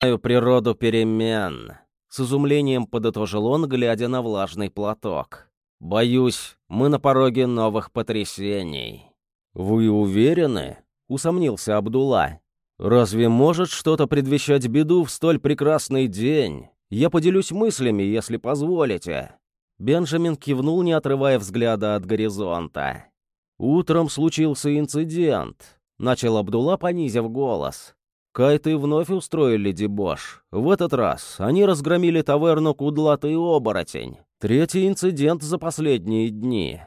знаю природу перемен», — с изумлением подытожил он, глядя на влажный платок. «Боюсь, мы на пороге новых потрясений». «Вы уверены?» — усомнился Абдулла. «Разве может что-то предвещать беду в столь прекрасный день? Я поделюсь мыслями, если позволите». Бенджамин кивнул, не отрывая взгляда от горизонта. «Утром случился инцидент», — начал Абдулла, понизив голос. Кайты вновь устроили дебош. В этот раз они разгромили таверну «Кудлатый оборотень». Третий инцидент за последние дни.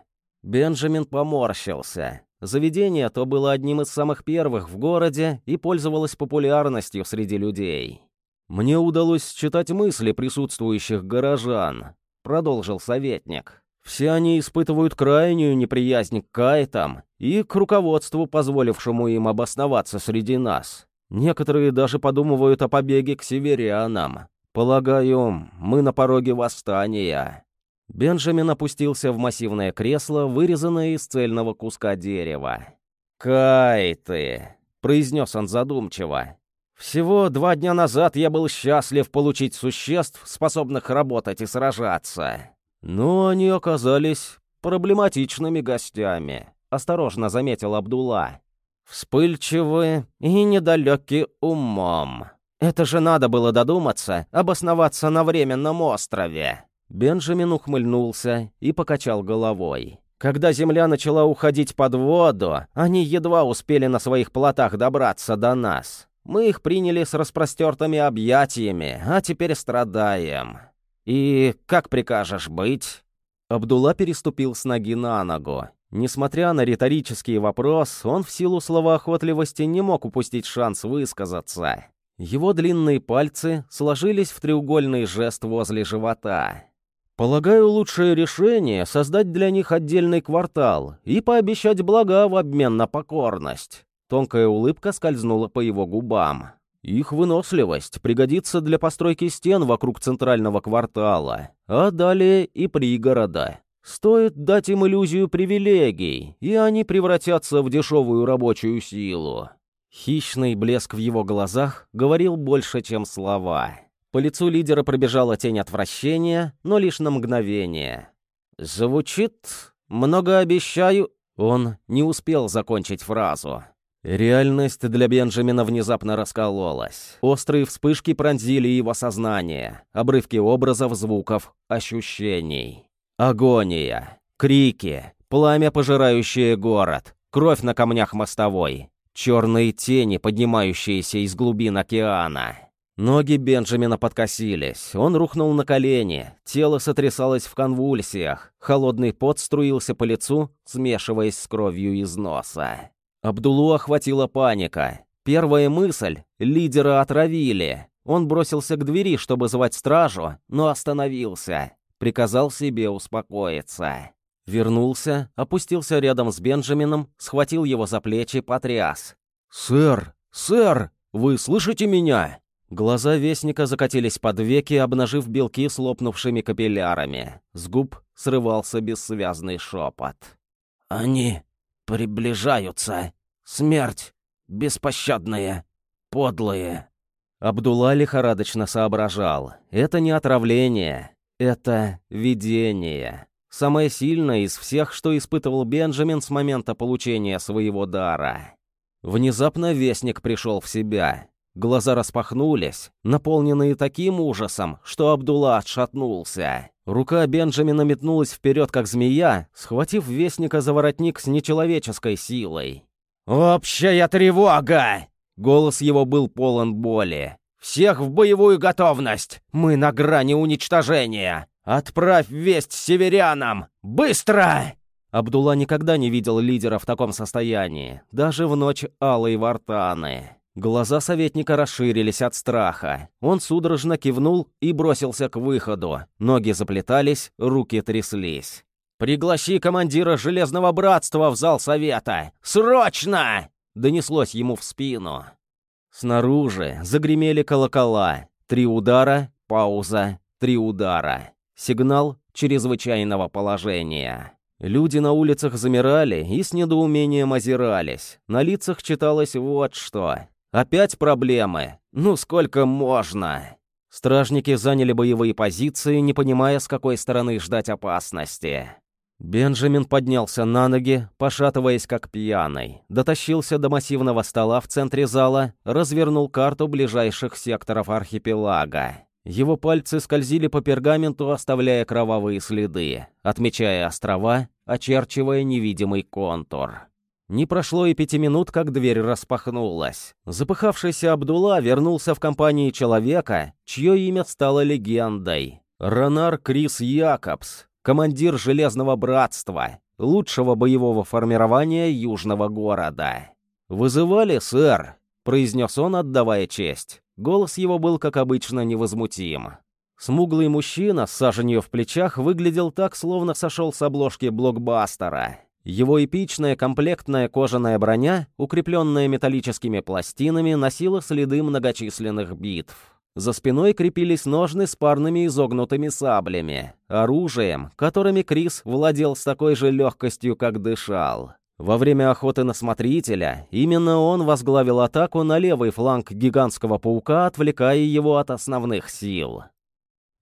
Бенджамин поморщился. Заведение то было одним из самых первых в городе и пользовалось популярностью среди людей. «Мне удалось читать мысли присутствующих горожан», — продолжил советник. «Все они испытывают крайнюю неприязнь к кайтам и к руководству, позволившему им обосноваться среди нас. Некоторые даже подумывают о побеге к северянам. Полагаю, мы на пороге восстания». Бенджамин опустился в массивное кресло, вырезанное из цельного куска дерева. «Кайты», — произнес он задумчиво. «Всего два дня назад я был счастлив получить существ, способных работать и сражаться. Но они оказались проблематичными гостями», — осторожно заметил Абдулла. Вспыльчивы и недалеки умом. Это же надо было додуматься, обосноваться на временном острове. Бенджамин ухмыльнулся и покачал головой. Когда земля начала уходить под воду, они едва успели на своих плотах добраться до нас. Мы их приняли с распростертыми объятиями, а теперь страдаем. И как прикажешь быть?» Абдулла переступил с ноги на ногу. Несмотря на риторический вопрос, он в силу словоохотливости не мог упустить шанс высказаться. Его длинные пальцы сложились в треугольный жест возле живота. «Полагаю, лучшее решение — создать для них отдельный квартал и пообещать блага в обмен на покорность». Тонкая улыбка скользнула по его губам. «Их выносливость пригодится для постройки стен вокруг центрального квартала, а далее и пригорода. Стоит дать им иллюзию привилегий, и они превратятся в дешевую рабочую силу. Хищный блеск в его глазах говорил больше, чем слова. По лицу лидера пробежала тень отвращения, но лишь на мгновение. «Звучит, много обещаю...» Он не успел закончить фразу. Реальность для Бенджамина внезапно раскололась. Острые вспышки пронзили его сознание, обрывки образов, звуков, ощущений. Агония, крики, пламя, пожирающее город, кровь на камнях мостовой, черные тени, поднимающиеся из глубин океана. Ноги Бенджамина подкосились, он рухнул на колени, тело сотрясалось в конвульсиях, холодный пот струился по лицу, смешиваясь с кровью из носа. Абдулу охватила паника. Первая мысль — лидера отравили. Он бросился к двери, чтобы звать стражу, но остановился. Приказал себе успокоиться. Вернулся, опустился рядом с Бенджамином, схватил его за плечи, потряс. «Сэр! Сэр! Вы слышите меня?» Глаза Вестника закатились под веки, обнажив белки с лопнувшими капиллярами. С губ срывался бессвязный шепот. «Они приближаются. Смерть беспощадная, подлые». Абдулла лихорадочно соображал. «Это не отравление. Это видение. Самое сильное из всех, что испытывал Бенджамин с момента получения своего дара. Внезапно Вестник пришел в себя. Глаза распахнулись, наполненные таким ужасом, что Абдулла отшатнулся. Рука Бенджамина метнулась вперед, как змея, схватив Вестника за воротник с нечеловеческой силой. «Общая тревога!» Голос его был полон боли. «Всех в боевую готовность! Мы на грани уничтожения! Отправь весть северянам! Быстро!» Абдулла никогда не видел лидера в таком состоянии, даже в ночь Алой Вартаны. Глаза советника расширились от страха. Он судорожно кивнул и бросился к выходу. Ноги заплетались, руки тряслись. «Пригласи командира Железного Братства в зал совета! Срочно!» Донеслось ему в спину. Снаружи загремели колокола. Три удара, пауза, три удара. Сигнал чрезвычайного положения. Люди на улицах замирали и с недоумением озирались. На лицах читалось вот что. Опять проблемы. Ну сколько можно? Стражники заняли боевые позиции, не понимая, с какой стороны ждать опасности. Бенджамин поднялся на ноги, пошатываясь как пьяный, дотащился до массивного стола в центре зала, развернул карту ближайших секторов архипелага. Его пальцы скользили по пергаменту, оставляя кровавые следы, отмечая острова, очерчивая невидимый контур. Не прошло и пяти минут, как дверь распахнулась. Запыхавшийся Абдулла вернулся в компании человека, чье имя стало легендой. Ронар Крис Якобс, командир Железного Братства, лучшего боевого формирования Южного города. «Вызывали, сэр?» — произнес он, отдавая честь. Голос его был, как обычно, невозмутим. Смуглый мужчина с саженью в плечах выглядел так, словно сошел с обложки блокбастера. Его эпичная комплектная кожаная броня, укрепленная металлическими пластинами, носила следы многочисленных битв. За спиной крепились ножны с парными изогнутыми саблями, оружием, которыми Крис владел с такой же легкостью, как дышал. Во время охоты на Смотрителя именно он возглавил атаку на левый фланг гигантского паука, отвлекая его от основных сил.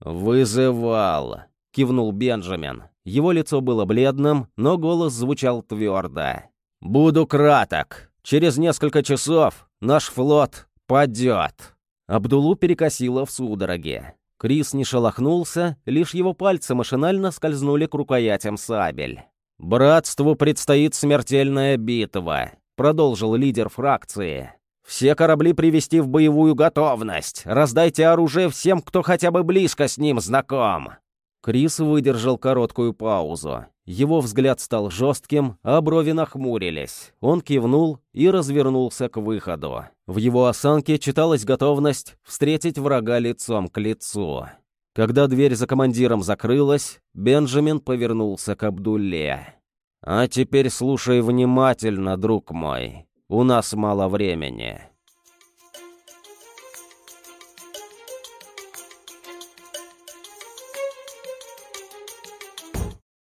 «Вызывал», — кивнул Бенджамин. Его лицо было бледным, но голос звучал твердо. «Буду краток. Через несколько часов наш флот падет». Абдулу перекосило в судороге. Крис не шелохнулся, лишь его пальцы машинально скользнули к рукоятям сабель. «Братству предстоит смертельная битва», — продолжил лидер фракции. «Все корабли привести в боевую готовность. Раздайте оружие всем, кто хотя бы близко с ним знаком. Крис выдержал короткую паузу. Его взгляд стал жестким, а брови нахмурились. Он кивнул и развернулся к выходу. В его осанке читалась готовность встретить врага лицом к лицу. Когда дверь за командиром закрылась, Бенджамин повернулся к Абдулле. «А теперь слушай внимательно, друг мой. У нас мало времени».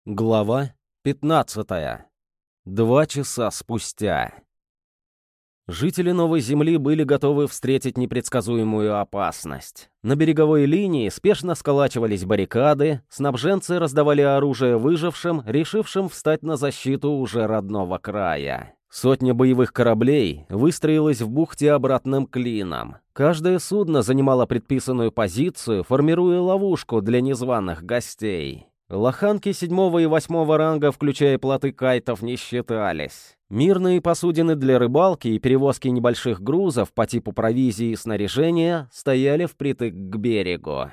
Глава 15. Два часа спустя. Жители Новой Земли были готовы встретить непредсказуемую опасность. На береговой линии спешно сколачивались баррикады, снабженцы раздавали оружие выжившим, решившим встать на защиту уже родного края. Сотня боевых кораблей выстроилась в бухте обратным клином. Каждое судно занимало предписанную позицию, формируя ловушку для незваных гостей. Лоханки седьмого и восьмого ранга, включая плоты кайтов, не считались. Мирные посудины для рыбалки и перевозки небольших грузов по типу провизии и снаряжения стояли впритык к берегу.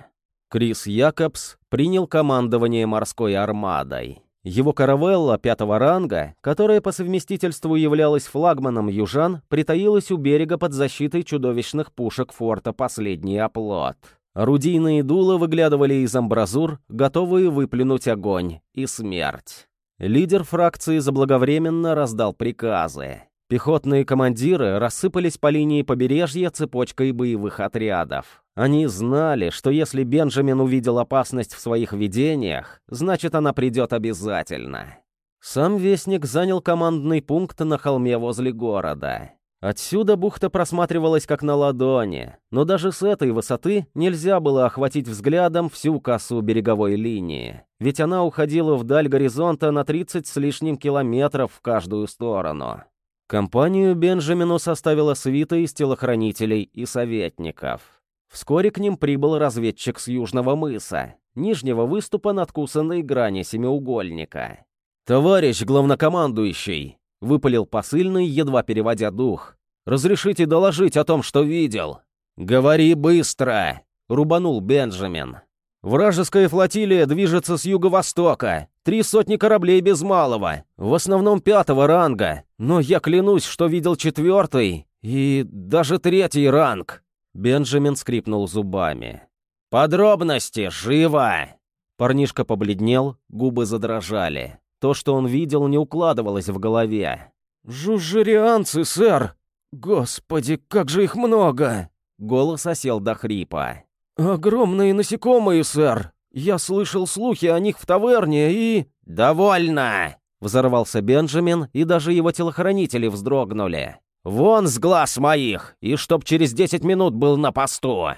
Крис Якобс принял командование морской армадой. Его каравелла пятого ранга, которая по совместительству являлась флагманом южан, притаилась у берега под защитой чудовищных пушек форта «Последний оплот». Орудийные дула выглядывали из амбразур, готовые выплюнуть огонь и смерть. Лидер фракции заблаговременно раздал приказы. Пехотные командиры рассыпались по линии побережья цепочкой боевых отрядов. Они знали, что если Бенджамин увидел опасность в своих видениях, значит, она придет обязательно. Сам Вестник занял командный пункт на холме возле города. Отсюда бухта просматривалась как на ладони, но даже с этой высоты нельзя было охватить взглядом всю косу береговой линии, ведь она уходила вдаль горизонта на 30 с лишним километров в каждую сторону. Компанию Бенджамину составила свита из телохранителей и советников. Вскоре к ним прибыл разведчик с Южного мыса, нижнего выступа надкусанной грани семиугольника. «Товарищ главнокомандующий!» — выпалил посыльный, едва переводя дух. «Разрешите доложить о том, что видел?» «Говори быстро!» — рубанул Бенджамин. «Вражеская флотилия движется с юго-востока. Три сотни кораблей без малого, в основном пятого ранга. Но я клянусь, что видел четвертый и даже третий ранг». Бенджамин скрипнул зубами. «Подробности, живо!» Парнишка побледнел, губы задрожали. То, что он видел, не укладывалось в голове. «Жужжерианцы, сэр! Господи, как же их много!» Голос осел до хрипа. «Огромные насекомые, сэр! Я слышал слухи о них в таверне и...» «Довольно!» Взорвался Бенджамин, и даже его телохранители вздрогнули. Вон с глаз моих! И чтоб через десять минут был на посту!»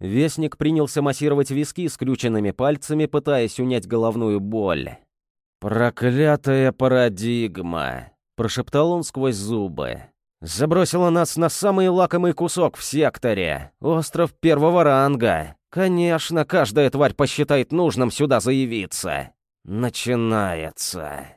Вестник принялся массировать виски скрюченными пальцами, пытаясь унять головную боль. «Проклятая парадигма!» — прошептал он сквозь зубы. «Забросила нас на самый лакомый кусок в секторе. Остров первого ранга. Конечно, каждая тварь посчитает нужным сюда заявиться. Начинается».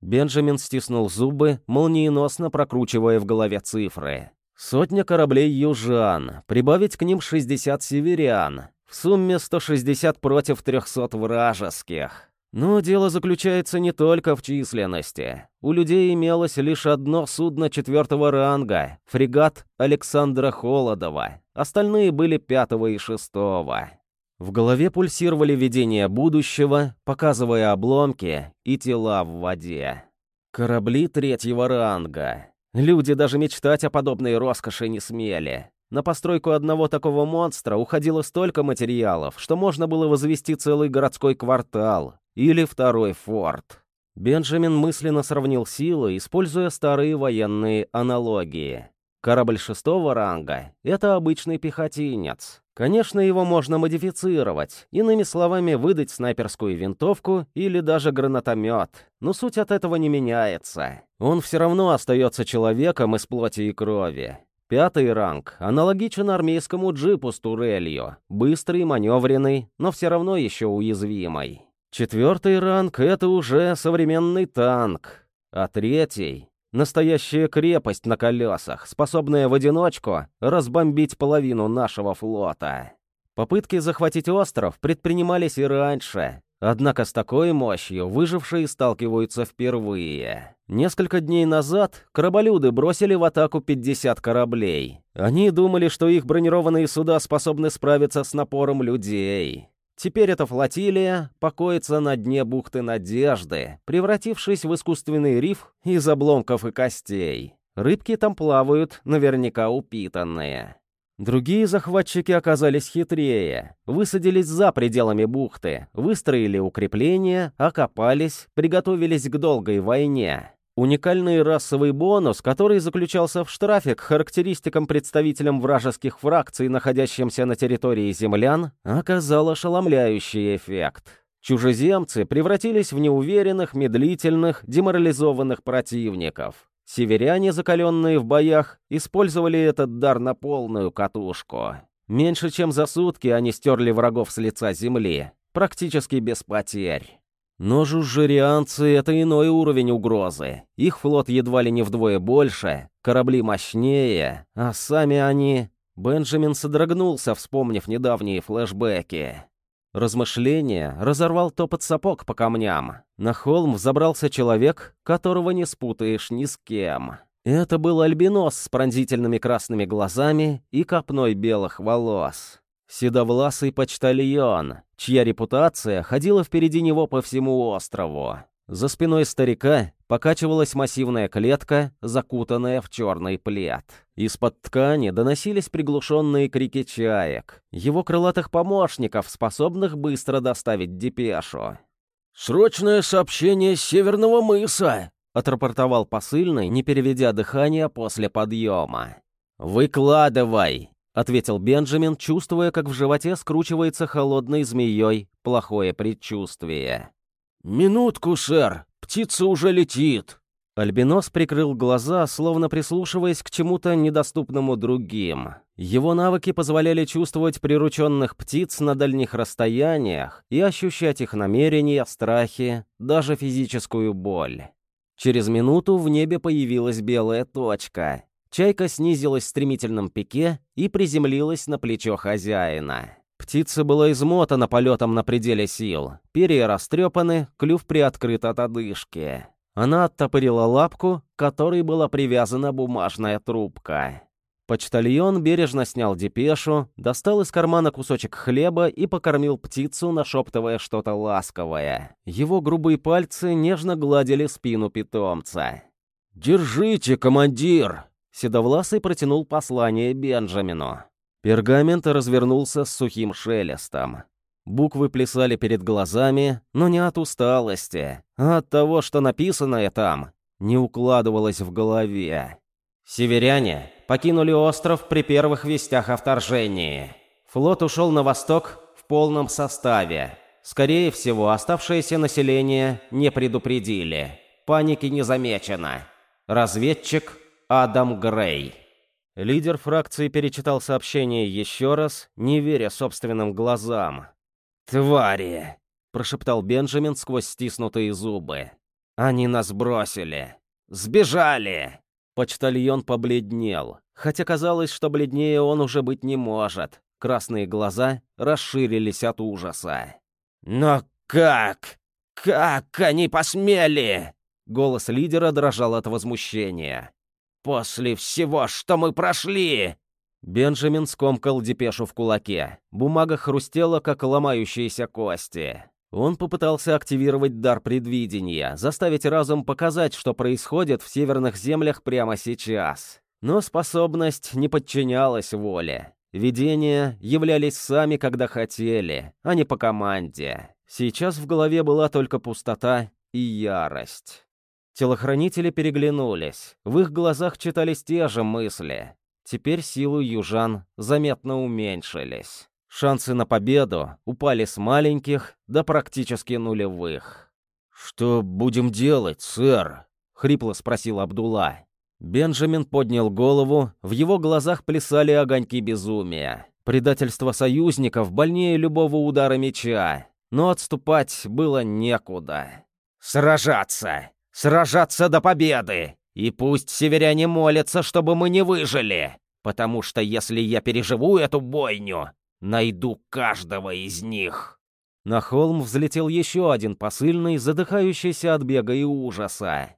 Бенджамин стиснул зубы, молниеносно прокручивая в голове цифры. Сотня кораблей южан, прибавить к ним 60 северян. В сумме 160 против 300 вражеских. Но дело заключается не только в численности. У людей имелось лишь одно судно четвертого ранга — фрегат Александра Холодова. Остальные были пятого и шестого. В голове пульсировали видения будущего, показывая обломки и тела в воде. Корабли третьего ранга. Люди даже мечтать о подобной роскоши не смели. На постройку одного такого монстра уходило столько материалов, что можно было возвести целый городской квартал, или второй форт. Бенджамин мысленно сравнил силы, используя старые военные аналогии. Корабль шестого ранга — это обычный пехотинец. Конечно, его можно модифицировать, иными словами, выдать снайперскую винтовку или даже гранатомет, но суть от этого не меняется. Он все равно остается человеком из плоти и крови. Пятый ранг аналогичен армейскому джипу с турелью, быстрый, маневренный, но все равно еще уязвимый. Четвертый ранг — это уже современный танк. А третий — настоящая крепость на колесах, способная в одиночку разбомбить половину нашего флота. Попытки захватить остров предпринимались и раньше, однако с такой мощью выжившие сталкиваются впервые. Несколько дней назад кораболюды бросили в атаку 50 кораблей. Они думали, что их бронированные суда способны справиться с напором людей. Теперь эта флотилия покоится на дне бухты Надежды, превратившись в искусственный риф из обломков и костей. Рыбки там плавают, наверняка упитанные. Другие захватчики оказались хитрее, высадились за пределами бухты, выстроили укрепления, окопались, приготовились к долгой войне. Уникальный расовый бонус, который заключался в штрафе к характеристикам представителям вражеских фракций, находящимся на территории землян, оказал ошеломляющий эффект. Чужеземцы превратились в неуверенных, медлительных, деморализованных противников. Северяне, закаленные в боях, использовали этот дар на полную катушку. Меньше чем за сутки они стерли врагов с лица земли, практически без потерь. Но жужжерианцы — это иной уровень угрозы. Их флот едва ли не вдвое больше, корабли мощнее, а сами они... Бенджамин содрогнулся, вспомнив недавние флешбеки. Размышление разорвал топот сапог по камням. На холм взобрался человек, которого не спутаешь ни с кем. Это был альбинос с пронзительными красными глазами и копной белых волос. Седовласый почтальон, чья репутация ходила впереди него по всему острову. За спиной старика покачивалась массивная клетка, закутанная в черный плед. Из-под ткани доносились приглушенные крики чаек, его крылатых помощников, способных быстро доставить депешу. «Срочное сообщение с Северного мыса!» — отрапортовал посыльный, не переведя дыхание после подъема. «Выкладывай!» — ответил Бенджамин, чувствуя, как в животе скручивается холодной змеей плохое предчувствие. «Минутку, сэр, птица уже летит!» Альбинос прикрыл глаза, словно прислушиваясь к чему-то недоступному другим. Его навыки позволяли чувствовать прирученных птиц на дальних расстояниях и ощущать их намерения, страхи, даже физическую боль. Через минуту в небе появилась белая точка. Чайка снизилась в стремительном пике и приземлилась на плечо хозяина. Птица была измотана полетом на пределе сил. Перья растрепаны, клюв приоткрыт от одышки. Она оттопырила лапку, к которой была привязана бумажная трубка. Почтальон бережно снял депешу, достал из кармана кусочек хлеба и покормил птицу, нашептывая что-то ласковое. Его грубые пальцы нежно гладили спину питомца. «Держите, командир!» Седовласый протянул послание Бенджамину. Пергамент развернулся с сухим шелестом. Буквы плясали перед глазами, но не от усталости, а от того, что написанное там не укладывалось в голове. Северяне покинули остров при первых вестях о вторжении. Флот ушел на восток в полном составе. Скорее всего, оставшееся население не предупредили. Паники не замечено. Разведчик Адам Грей. Лидер фракции перечитал сообщение еще раз, не веря собственным глазам. «Твари!» – прошептал Бенджамин сквозь стиснутые зубы. «Они нас бросили! Сбежали!» Почтальон побледнел, хотя казалось, что бледнее он уже быть не может. Красные глаза расширились от ужаса. «Но как? Как они посмели?» Голос лидера дрожал от возмущения. «После всего, что мы прошли!» Бенджамин скомкал депешу в кулаке. Бумага хрустела, как ломающиеся кости. Он попытался активировать дар предвидения, заставить разум показать, что происходит в северных землях прямо сейчас. Но способность не подчинялась воле. Видения являлись сами, когда хотели, а не по команде. Сейчас в голове была только пустота и ярость. Телохранители переглянулись. В их глазах читались те же мысли. Теперь силы южан заметно уменьшились. Шансы на победу упали с маленьких до практически нулевых. «Что будем делать, сэр?» — хрипло спросил Абдулла. Бенджамин поднял голову, в его глазах плясали огоньки безумия. Предательство союзников больнее любого удара меча, но отступать было некуда. «Сражаться!» Сражаться до победы! И пусть северяне молятся, чтобы мы не выжили, потому что если я переживу эту бойню, найду каждого из них». На холм взлетел еще один посыльный, задыхающийся от бега и ужаса.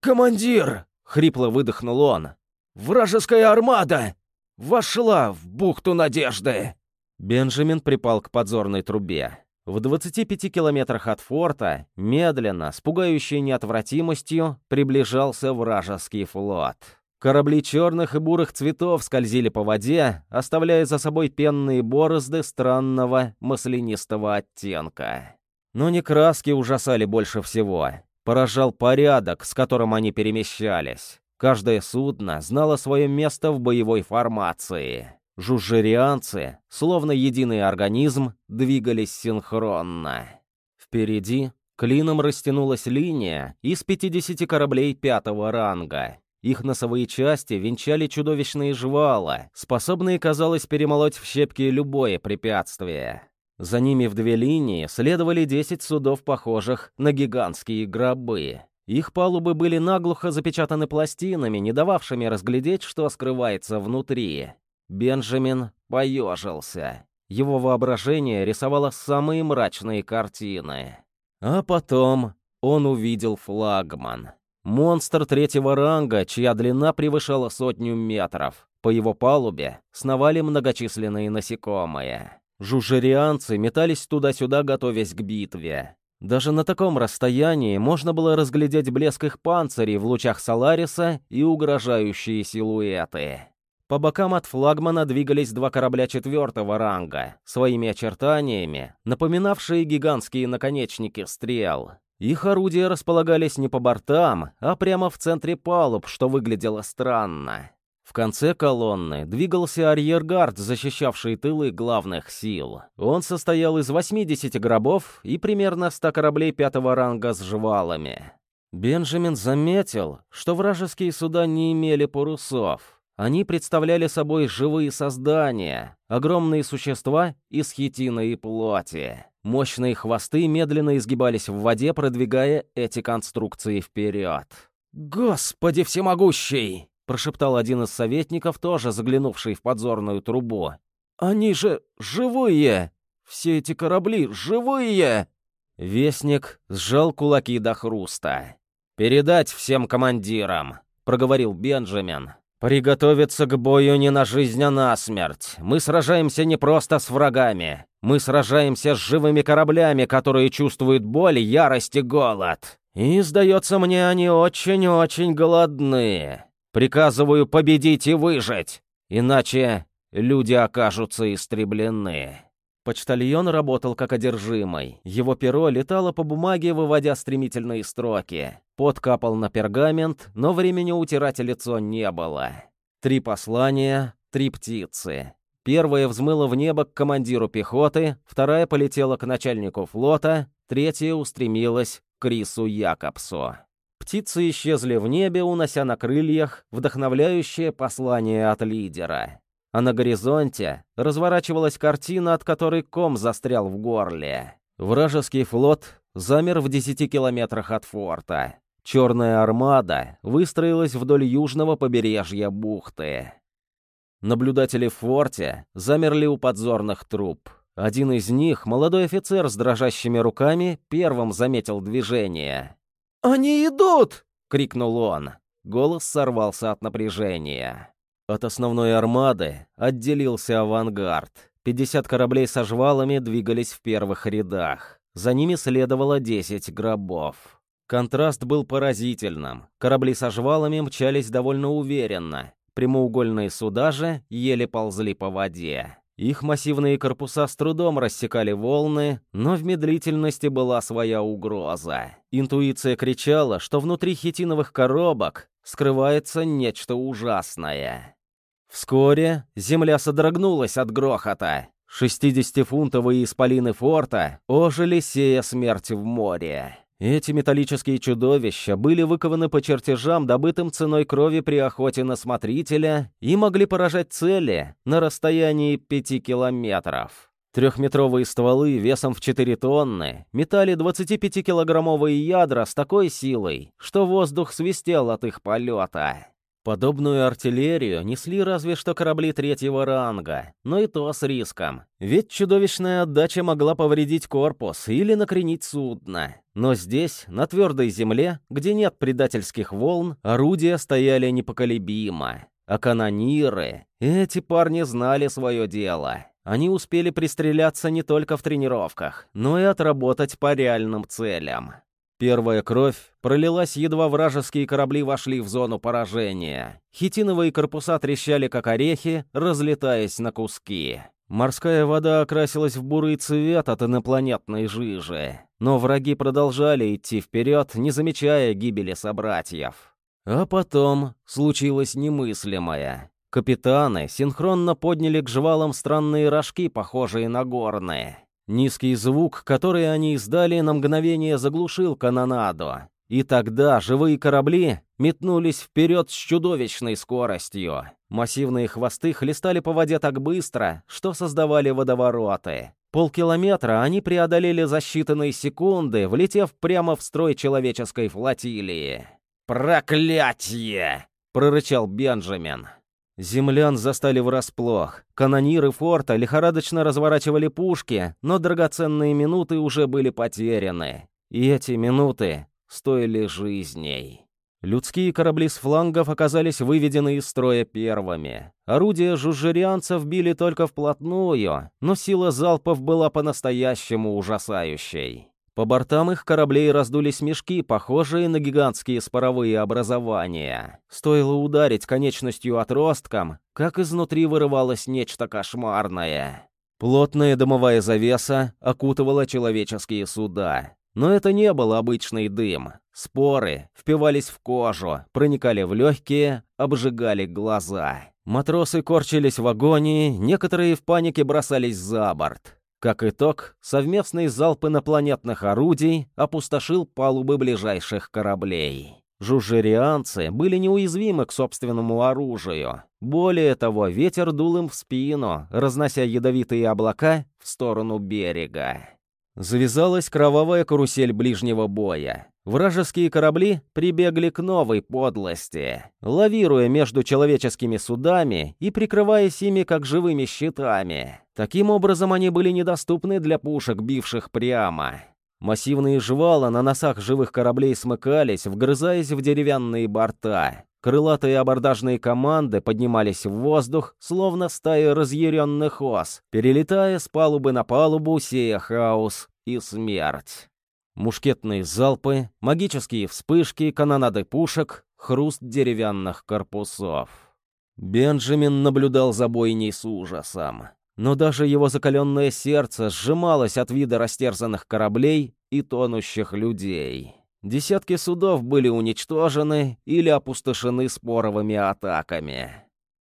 «Командир!» — хрипло выдохнул он. «Вражеская армада! Вошла в бухту Надежды!» Бенджамин припал к подзорной трубе. В 25 километрах от форта, медленно, с пугающей неотвратимостью, приближался вражеский флот. Корабли черных и бурых цветов скользили по воде, оставляя за собой пенные борозды странного маслянистого оттенка. Но не краски ужасали больше всего. Поражал порядок, с которым они перемещались. Каждое судно знало свое место в боевой формации. Жужжерианцы, словно единый организм, двигались синхронно. Впереди клином растянулась линия из 50 кораблей пятого ранга. Их носовые части венчали чудовищные жвала, способные, казалось, перемолоть в щепки любое препятствие. За ними в две линии следовали 10 судов, похожих на гигантские гробы. Их палубы были наглухо запечатаны пластинами, не дававшими разглядеть, что скрывается внутри. Бенджамин поежился. Его воображение рисовало самые мрачные картины. А потом он увидел флагман. Монстр третьего ранга, чья длина превышала сотню метров. По его палубе сновали многочисленные насекомые. Жужерианцы метались туда-сюда, готовясь к битве. Даже на таком расстоянии можно было разглядеть блеск их панцирей в лучах Солариса и угрожающие силуэты. По бокам от флагмана двигались два корабля четвертого ранга, своими очертаниями, напоминавшие гигантские наконечники стрел. Их орудия располагались не по бортам, а прямо в центре палуб, что выглядело странно. В конце колонны двигался арьергард, защищавший тылы главных сил. Он состоял из 80 гробов и примерно 100 кораблей пятого ранга с жвалами. Бенджамин заметил, что вражеские суда не имели парусов. Они представляли собой живые создания, огромные существа из хитина и плоти. Мощные хвосты медленно изгибались в воде, продвигая эти конструкции вперед. «Господи всемогущий!» — прошептал один из советников, тоже заглянувший в подзорную трубу. «Они же живые! Все эти корабли живые!» Вестник сжал кулаки до хруста. «Передать всем командирам», — проговорил Бенджамин. «Приготовиться к бою не на жизнь, а на смерть. Мы сражаемся не просто с врагами. Мы сражаемся с живыми кораблями, которые чувствуют боль, ярость и голод. И, сдается мне, они очень-очень голодны. Приказываю победить и выжить, иначе люди окажутся истреблены». Почтальон работал как одержимый. Его перо летало по бумаге, выводя стремительные строки. Пот капал на пергамент, но времени утирать лицо не было. Три послания, три птицы. Первая взмыла в небо к командиру пехоты, вторая полетела к начальнику флота, третья устремилась к Рису Якобсу. Птицы исчезли в небе, унося на крыльях вдохновляющее послание от лидера а на горизонте разворачивалась картина, от которой ком застрял в горле. Вражеский флот замер в десяти километрах от форта. Черная армада выстроилась вдоль южного побережья бухты. Наблюдатели в форте замерли у подзорных труб. Один из них, молодой офицер с дрожащими руками, первым заметил движение. «Они идут!» — крикнул он. Голос сорвался от напряжения. От основной армады отделился авангард. 50 кораблей со жвалами двигались в первых рядах. За ними следовало 10 гробов. Контраст был поразительным. Корабли со жвалами мчались довольно уверенно. Прямоугольные суда же еле ползли по воде. Их массивные корпуса с трудом рассекали волны, но в медлительности была своя угроза. Интуиция кричала, что внутри хитиновых коробок скрывается нечто ужасное. Вскоре земля содрогнулась от грохота. Шестидесятифунтовые исполины форта ожили, сея смерть в море. Эти металлические чудовища были выкованы по чертежам, добытым ценой крови при охоте на смотрителя, и могли поражать цели на расстоянии пяти километров. Трехметровые стволы весом в 4 тонны метали 25-килограммовые ядра с такой силой, что воздух свистел от их полета. Подобную артиллерию несли разве что корабли третьего ранга, но и то с риском. Ведь чудовищная отдача могла повредить корпус или накренить судно. Но здесь, на твердой земле, где нет предательских волн, орудия стояли непоколебимо. А канониры, эти парни знали свое дело. Они успели пристреляться не только в тренировках, но и отработать по реальным целям. Первая кровь пролилась, едва вражеские корабли вошли в зону поражения. Хитиновые корпуса трещали, как орехи, разлетаясь на куски. Морская вода окрасилась в бурый цвет от инопланетной жижи. Но враги продолжали идти вперед, не замечая гибели собратьев. А потом случилось немыслимое. Капитаны синхронно подняли к жвалам странные рожки, похожие на горные. Низкий звук, который они издали, на мгновение заглушил канонаду. И тогда живые корабли метнулись вперед с чудовищной скоростью. Массивные хвосты хлестали по воде так быстро, что создавали водовороты. Полкилометра они преодолели за считанные секунды, влетев прямо в строй человеческой флотилии. «Проклятье!» — прорычал Бенджамин. Землян застали врасплох. Канониры форта лихорадочно разворачивали пушки, но драгоценные минуты уже были потеряны. И эти минуты стоили жизней. Людские корабли с флангов оказались выведены из строя первыми. Орудия жужжерианцев били только вплотную, но сила залпов была по-настоящему ужасающей. По бортам их кораблей раздулись мешки, похожие на гигантские споровые образования. Стоило ударить конечностью отростком, как изнутри вырывалось нечто кошмарное. Плотная дымовая завеса окутывала человеческие суда. Но это не был обычный дым. Споры впивались в кожу, проникали в легкие, обжигали глаза. Матросы корчились в агонии, некоторые в панике бросались за борт. Как итог, совместный залп инопланетных орудий опустошил палубы ближайших кораблей. Жужерианцы были неуязвимы к собственному оружию. Более того, ветер дул им в спину, разнося ядовитые облака в сторону берега. Завязалась кровавая карусель ближнего боя. Вражеские корабли прибегли к новой подлости, лавируя между человеческими судами и прикрываясь ими как живыми щитами. Таким образом, они были недоступны для пушек, бивших прямо. Массивные жвала на носах живых кораблей смыкались, вгрызаясь в деревянные борта. Крылатые абордажные команды поднимались в воздух, словно стаи разъяренных ос, перелетая с палубы на палубу, сея хаос и смерть. Мушкетные залпы, магические вспышки, канонады пушек, хруст деревянных корпусов. Бенджамин наблюдал за бойней с ужасом. но даже его закаленное сердце сжималось от вида растерзанных кораблей и тонущих людей. Десятки судов были уничтожены или опустошены споровыми атаками.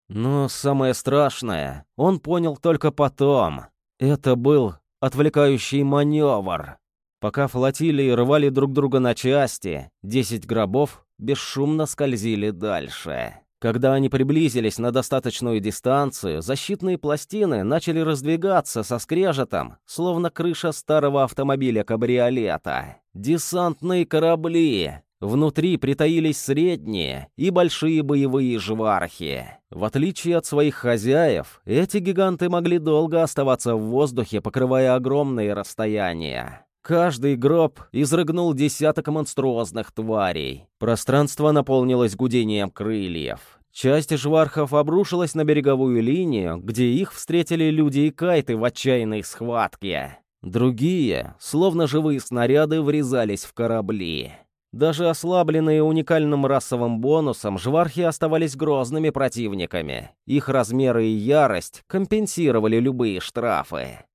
Но самое страшное он понял только потом. Это был отвлекающий маневр. Пока флотилии рвали друг друга на части, десять гробов бесшумно скользили дальше. Когда они приблизились на достаточную дистанцию, защитные пластины начали раздвигаться со скрежетом, словно крыша старого автомобиля-кабриолета. Десантные корабли! Внутри притаились средние и большие боевые жвархи. В отличие от своих хозяев, эти гиганты могли долго оставаться в воздухе, покрывая огромные расстояния. Каждый гроб изрыгнул десяток монструозных тварей. Пространство наполнилось гудением крыльев. Часть жвархов обрушилась на береговую линию, где их встретили люди и кайты в отчаянной схватке. Другие, словно живые снаряды, врезались в корабли. Даже ослабленные уникальным расовым бонусом, жвархи оставались грозными противниками. Их размеры и ярость компенсировали любые штрафы.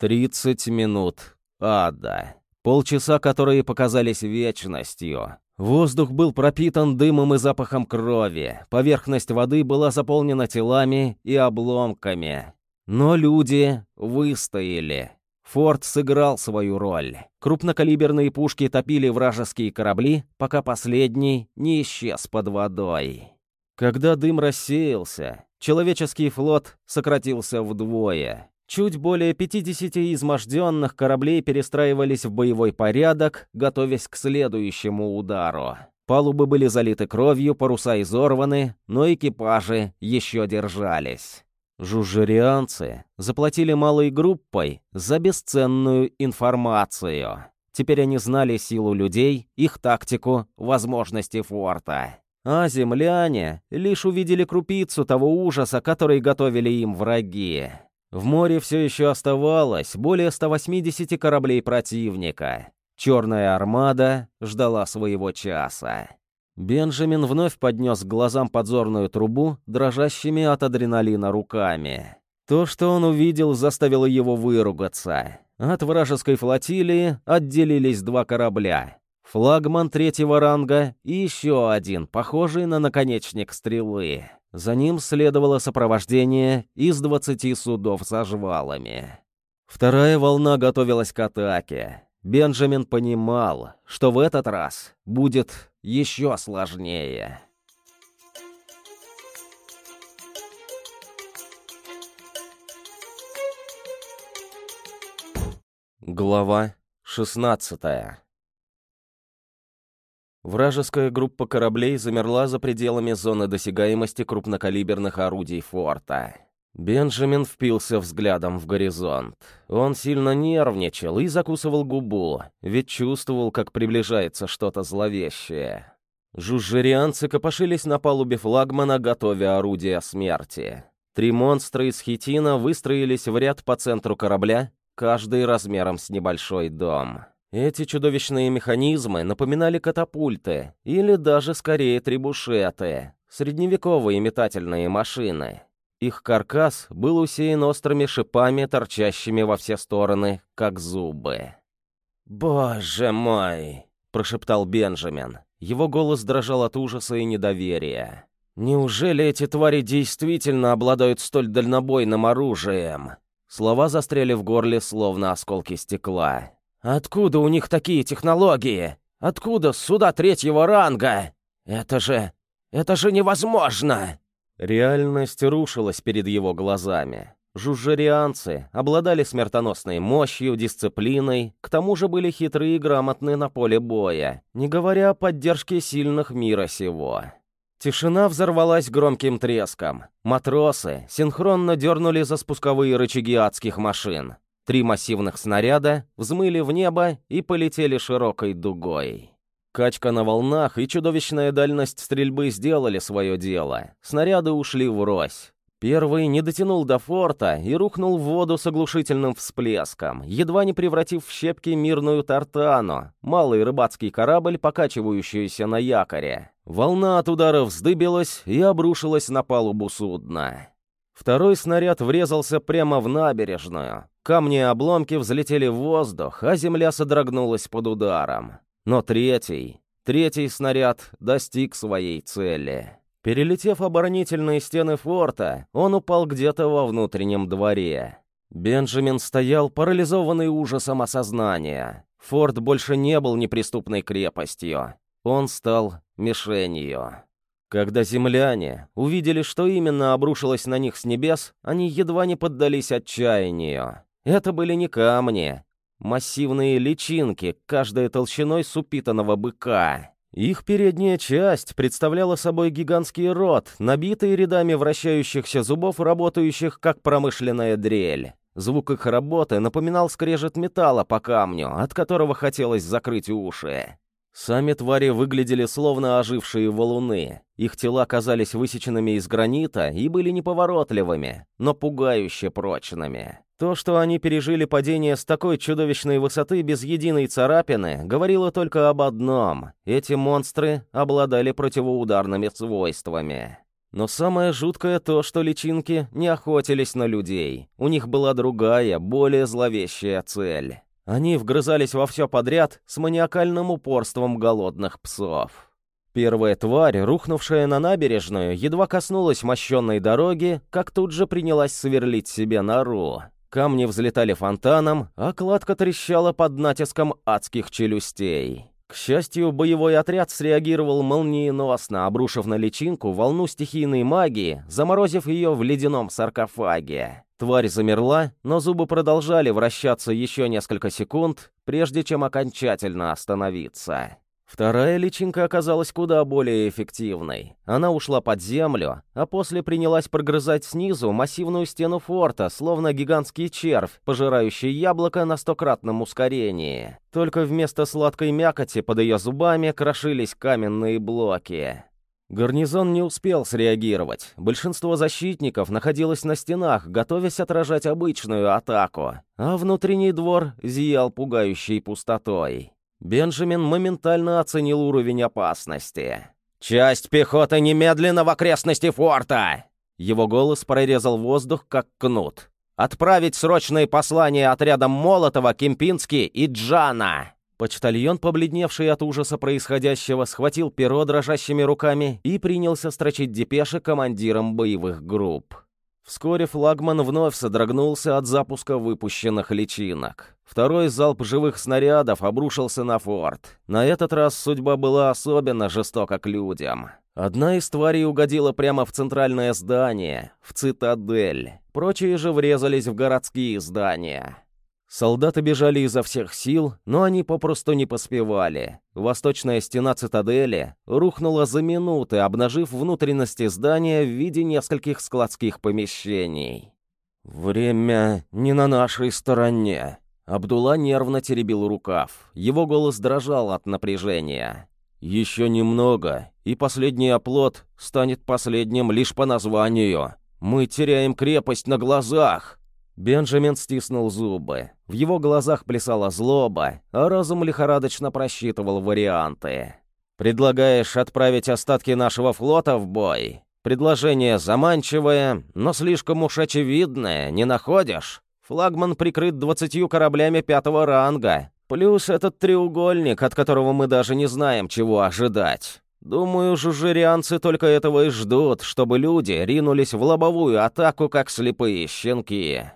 Тридцать минут ада. Полчаса, которые показались вечностью. Воздух был пропитан дымом и запахом крови. Поверхность воды была заполнена телами и обломками. Но люди выстояли. Форд сыграл свою роль. Крупнокалиберные пушки топили вражеские корабли, пока последний не исчез под водой. Когда дым рассеялся, человеческий флот сократился вдвое. Чуть более 50 изможденных кораблей перестраивались в боевой порядок, готовясь к следующему удару. Палубы были залиты кровью, паруса изорваны, но экипажи еще держались. Жужжерианцы заплатили малой группой за бесценную информацию. Теперь они знали силу людей, их тактику, возможности форта. А земляне лишь увидели крупицу того ужаса, который готовили им враги. В море все еще оставалось более 180 кораблей противника. Черная армада ждала своего часа. Бенджамин вновь поднес к глазам подзорную трубу, дрожащими от адреналина руками. То, что он увидел, заставило его выругаться. От вражеской флотилии отделились два корабля. Флагман третьего ранга и еще один, похожий на наконечник стрелы. За ним следовало сопровождение из 20 судов со жвалами. Вторая волна готовилась к атаке. Бенджамин понимал, что в этот раз будет еще сложнее. Глава 16 Вражеская группа кораблей замерла за пределами зоны досягаемости крупнокалиберных орудий форта. Бенджамин впился взглядом в горизонт. Он сильно нервничал и закусывал губу, ведь чувствовал, как приближается что-то зловещее. Жужжерианцы копошились на палубе флагмана, готовя орудия смерти. Три монстра из хитина выстроились в ряд по центру корабля, каждый размером с небольшой дом. Эти чудовищные механизмы напоминали катапульты, или даже скорее трибушеты, средневековые метательные машины. Их каркас был усеян острыми шипами, торчащими во все стороны, как зубы. «Боже мой!» — прошептал Бенджамин. Его голос дрожал от ужаса и недоверия. «Неужели эти твари действительно обладают столь дальнобойным оружием?» Слова застряли в горле, словно осколки стекла. «Откуда у них такие технологии? Откуда суда третьего ранга? Это же... это же невозможно!» Реальность рушилась перед его глазами. Жужжерианцы обладали смертоносной мощью, дисциплиной, к тому же были хитрые и грамотны на поле боя, не говоря о поддержке сильных мира сего. Тишина взорвалась громким треском. Матросы синхронно дернули за спусковые рычаги адских машин. Три массивных снаряда взмыли в небо и полетели широкой дугой. Качка на волнах и чудовищная дальность стрельбы сделали свое дело. Снаряды ушли врозь. Первый не дотянул до форта и рухнул в воду с оглушительным всплеском, едва не превратив в щепки мирную тартану, малый рыбацкий корабль, покачивающийся на якоре. Волна от удара вздыбилась и обрушилась на палубу судна. Второй снаряд врезался прямо в набережную. Камни и обломки взлетели в воздух, а земля содрогнулась под ударом. Но третий, третий снаряд достиг своей цели. Перелетев оборонительные стены форта, он упал где-то во внутреннем дворе. Бенджамин стоял, парализованный ужасом осознания. Форт больше не был неприступной крепостью. Он стал мишенью. Когда земляне увидели, что именно обрушилось на них с небес, они едва не поддались отчаянию. Это были не камни, массивные личинки, каждая толщиной с упитанного быка. Их передняя часть представляла собой гигантский рот, набитый рядами вращающихся зубов, работающих как промышленная дрель. Звук их работы напоминал скрежет металла по камню, от которого хотелось закрыть уши. Сами твари выглядели словно ожившие валуны. Их тела казались высеченными из гранита и были неповоротливыми, но пугающе прочными. То, что они пережили падение с такой чудовищной высоты без единой царапины, говорило только об одном — эти монстры обладали противоударными свойствами. Но самое жуткое то, что личинки не охотились на людей. У них была другая, более зловещая цель. Они вгрызались во все подряд с маниакальным упорством голодных псов. Первая тварь, рухнувшая на набережную, едва коснулась мощенной дороги, как тут же принялась сверлить себе нору. Камни взлетали фонтаном, а кладка трещала под натиском адских челюстей. К счастью, боевой отряд среагировал молниеносно, обрушив на личинку волну стихийной магии, заморозив ее в ледяном саркофаге. Тварь замерла, но зубы продолжали вращаться еще несколько секунд, прежде чем окончательно остановиться. Вторая личинка оказалась куда более эффективной. Она ушла под землю, а после принялась прогрызать снизу массивную стену форта, словно гигантский червь, пожирающий яблоко на стократном ускорении. Только вместо сладкой мякоти под ее зубами крошились каменные блоки. Гарнизон не успел среагировать. Большинство защитников находилось на стенах, готовясь отражать обычную атаку, а внутренний двор зиял пугающей пустотой. Бенджамин моментально оценил уровень опасности. «Часть пехоты немедленно в окрестности форта!» Его голос прорезал воздух, как кнут. «Отправить срочные послания отрядам Молотова, Кемпински и Джана!» Почтальон, побледневший от ужаса происходящего, схватил перо дрожащими руками и принялся строчить депеши командирам боевых групп. Вскоре флагман вновь содрогнулся от запуска выпущенных личинок. Второй залп живых снарядов обрушился на форт. На этот раз судьба была особенно жестока к людям. Одна из тварей угодила прямо в центральное здание, в цитадель. Прочие же врезались в городские здания. Солдаты бежали изо всех сил, но они попросту не поспевали. Восточная стена цитадели рухнула за минуты, обнажив внутренности здания в виде нескольких складских помещений. «Время не на нашей стороне», Абдулла нервно теребил рукав. Его голос дрожал от напряжения. «Еще немного, и последний оплот станет последним лишь по названию. Мы теряем крепость на глазах!» Бенджамин стиснул зубы. В его глазах плясала злоба, а разум лихорадочно просчитывал варианты. «Предлагаешь отправить остатки нашего флота в бой? Предложение заманчивое, но слишком уж очевидное, не находишь? Флагман прикрыт двадцатью кораблями пятого ранга, плюс этот треугольник, от которого мы даже не знаем, чего ожидать. Думаю, жужерианцы только этого и ждут, чтобы люди ринулись в лобовую атаку, как слепые щенки».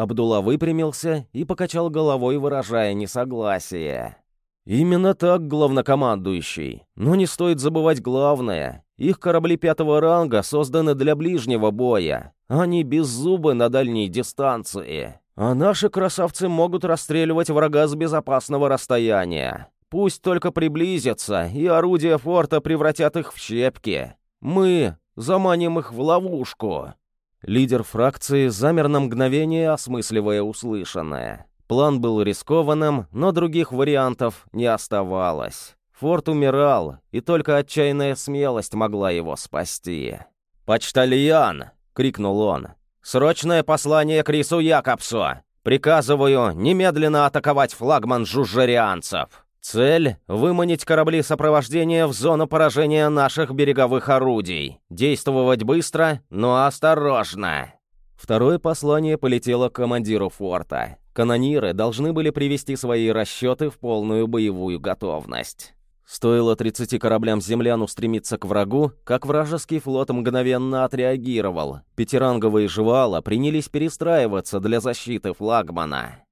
Абдулла выпрямился и покачал головой, выражая несогласие. «Именно так, главнокомандующий. Но не стоит забывать главное. Их корабли пятого ранга созданы для ближнего боя. Они беззубы на дальней дистанции. А наши красавцы могут расстреливать врага с безопасного расстояния. Пусть только приблизятся, и орудия форта превратят их в щепки. Мы заманим их в ловушку». Лидер фракции замер на мгновение, осмысливая услышанное. План был рискованным, но других вариантов не оставалось. Форт умирал, и только отчаянная смелость могла его спасти. «Почтальон!» — крикнул он. «Срочное послание Крису Якобсу! Приказываю немедленно атаковать флагман жужжерианцев!» Цель — выманить корабли сопровождения в зону поражения наших береговых орудий. Действовать быстро, но осторожно. Второе послание полетело к командиру форта. Канониры должны были привести свои расчеты в полную боевую готовность. Стоило 30 кораблям землян устремиться к врагу, как вражеский флот мгновенно отреагировал. Пятиранговые жвала принялись перестраиваться для защиты флагмана.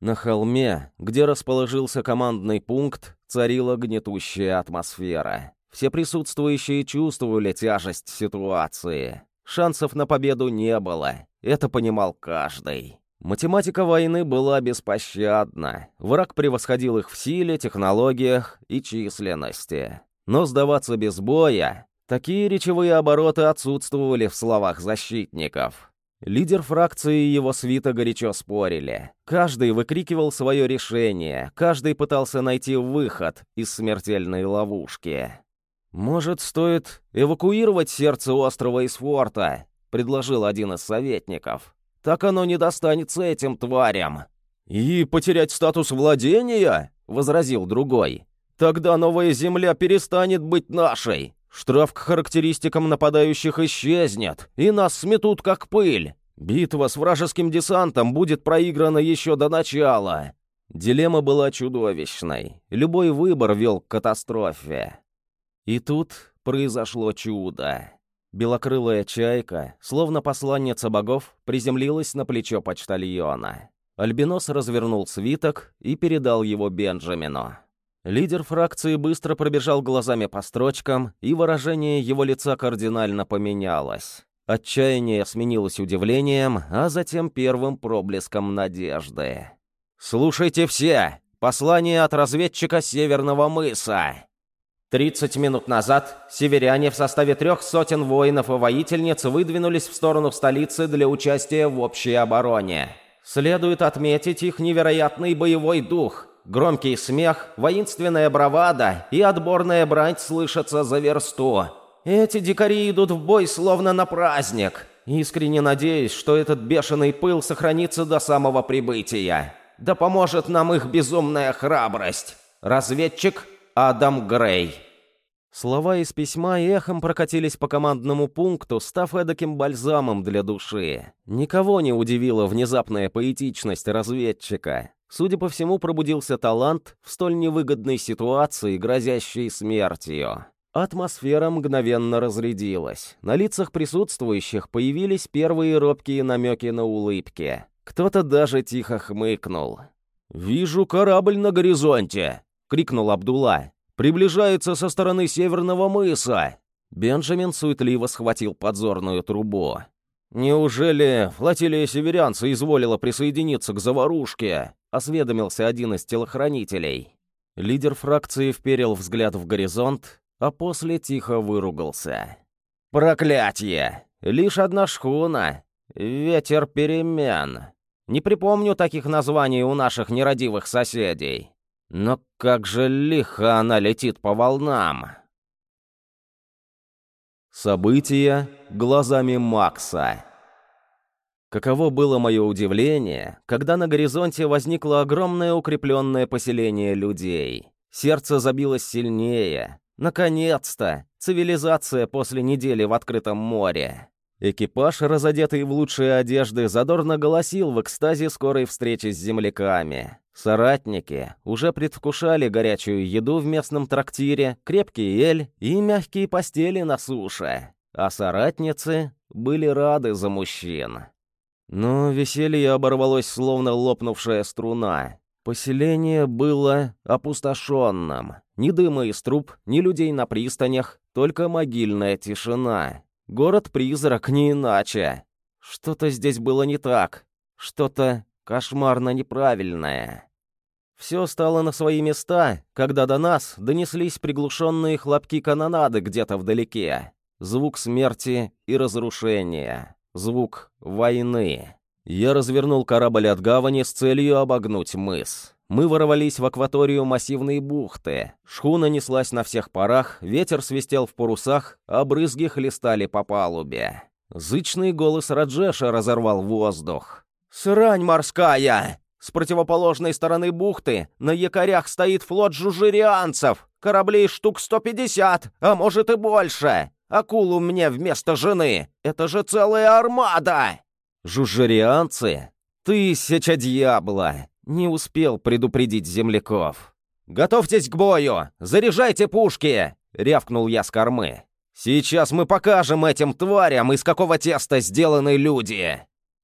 На холме, где расположился командный пункт, царила гнетущая атмосфера. Все присутствующие чувствовали тяжесть ситуации. Шансов на победу не было, это понимал каждый. Математика войны была беспощадна. Враг превосходил их в силе, технологиях и численности. Но сдаваться без боя... Такие речевые обороты отсутствовали в словах защитников. Лидер фракции и его свита горячо спорили. Каждый выкрикивал свое решение, каждый пытался найти выход из смертельной ловушки. «Может, стоит эвакуировать сердце острова из форта?» — предложил один из советников так оно не достанется этим тварям». «И потерять статус владения?» — возразил другой. «Тогда новая земля перестанет быть нашей. Штраф к характеристикам нападающих исчезнет, и нас сметут как пыль. Битва с вражеским десантом будет проиграна еще до начала». Дилемма была чудовищной. Любой выбор вел к катастрофе. И тут произошло чудо. Белокрылая чайка, словно посланница богов, приземлилась на плечо почтальона. Альбинос развернул свиток и передал его Бенджамину. Лидер фракции быстро пробежал глазами по строчкам, и выражение его лица кардинально поменялось. Отчаяние сменилось удивлением, а затем первым проблеском надежды. «Слушайте все! Послание от разведчика Северного мыса!» 30 минут назад северяне в составе трех сотен воинов и воительниц выдвинулись в сторону столицы для участия в общей обороне. Следует отметить их невероятный боевой дух. Громкий смех, воинственная бравада и отборная брань слышатся за версту. Эти дикари идут в бой словно на праздник. Искренне надеюсь, что этот бешеный пыл сохранится до самого прибытия. Да поможет нам их безумная храбрость. Разведчик Адам Грей. Слова из письма эхом прокатились по командному пункту, став эдаким бальзамом для души. Никого не удивила внезапная поэтичность разведчика. Судя по всему, пробудился талант в столь невыгодной ситуации, грозящей смертью. Атмосфера мгновенно разрядилась. На лицах присутствующих появились первые робкие намеки на улыбки. Кто-то даже тихо хмыкнул. «Вижу корабль на горизонте!» — крикнул Абдулла. «Приближается со стороны северного мыса!» Бенджамин суетливо схватил подзорную трубу. «Неужели флотилия северянца изволила присоединиться к заварушке?» — осведомился один из телохранителей. Лидер фракции вперил взгляд в горизонт, а после тихо выругался. «Проклятье! Лишь одна шхуна! Ветер перемен! Не припомню таких названий у наших нерадивых соседей!» Но как же лихо она летит по волнам! События глазами Макса. Каково было мое удивление, когда на горизонте возникло огромное укрепленное поселение людей. Сердце забилось сильнее. Наконец-то! Цивилизация после недели в открытом море. Экипаж, разодетый в лучшие одежды, задорно голосил в экстазе скорой встречи с земляками. Соратники уже предвкушали горячую еду в местном трактире, крепкий эль и мягкие постели на суше. А соратницы были рады за мужчин. Но веселье оборвалось, словно лопнувшая струна. Поселение было опустошенным. Ни дыма из труб, ни людей на пристанях, только могильная тишина. Город-призрак не иначе. Что-то здесь было не так. Что-то кошмарно неправильное. Все стало на свои места, когда до нас донеслись приглушенные хлопки канонады где-то вдалеке. Звук смерти и разрушения. Звук войны. Я развернул корабль от гавани с целью обогнуть мыс. Мы ворвались в акваторию массивной бухты. Шхуна неслась на всех парах, ветер свистел в парусах, а брызги хлестали по палубе. Зычный голос Раджеша разорвал воздух. «Срань морская! С противоположной стороны бухты на якорях стоит флот жужерианцев! Кораблей штук 150, а может и больше! Акулу мне вместо жены! Это же целая армада!» Жужжерианцы? Тысяча дьябла! Не успел предупредить земляков. «Готовьтесь к бою! Заряжайте пушки!» — рявкнул я с кормы. «Сейчас мы покажем этим тварям, из какого теста сделаны люди!»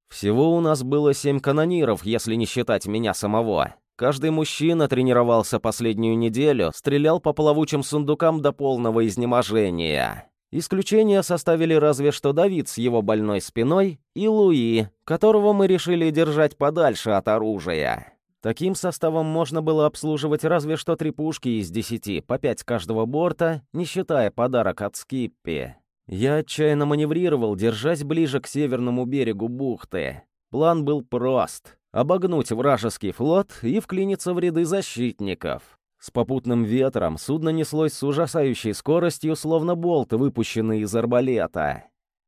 Всего у нас было семь канониров, если не считать меня самого. Каждый мужчина тренировался последнюю неделю, стрелял по плавучим сундукам до полного изнеможения. Исключение составили разве что Давид с его больной спиной и Луи, которого мы решили держать подальше от оружия. Таким составом можно было обслуживать разве что три пушки из десяти, по пять каждого борта, не считая подарок от Скиппи. Я отчаянно маневрировал, держась ближе к северному берегу бухты. План был прост — обогнуть вражеский флот и вклиниться в ряды защитников. С попутным ветром судно неслось с ужасающей скоростью, словно болт, выпущенный из арбалета.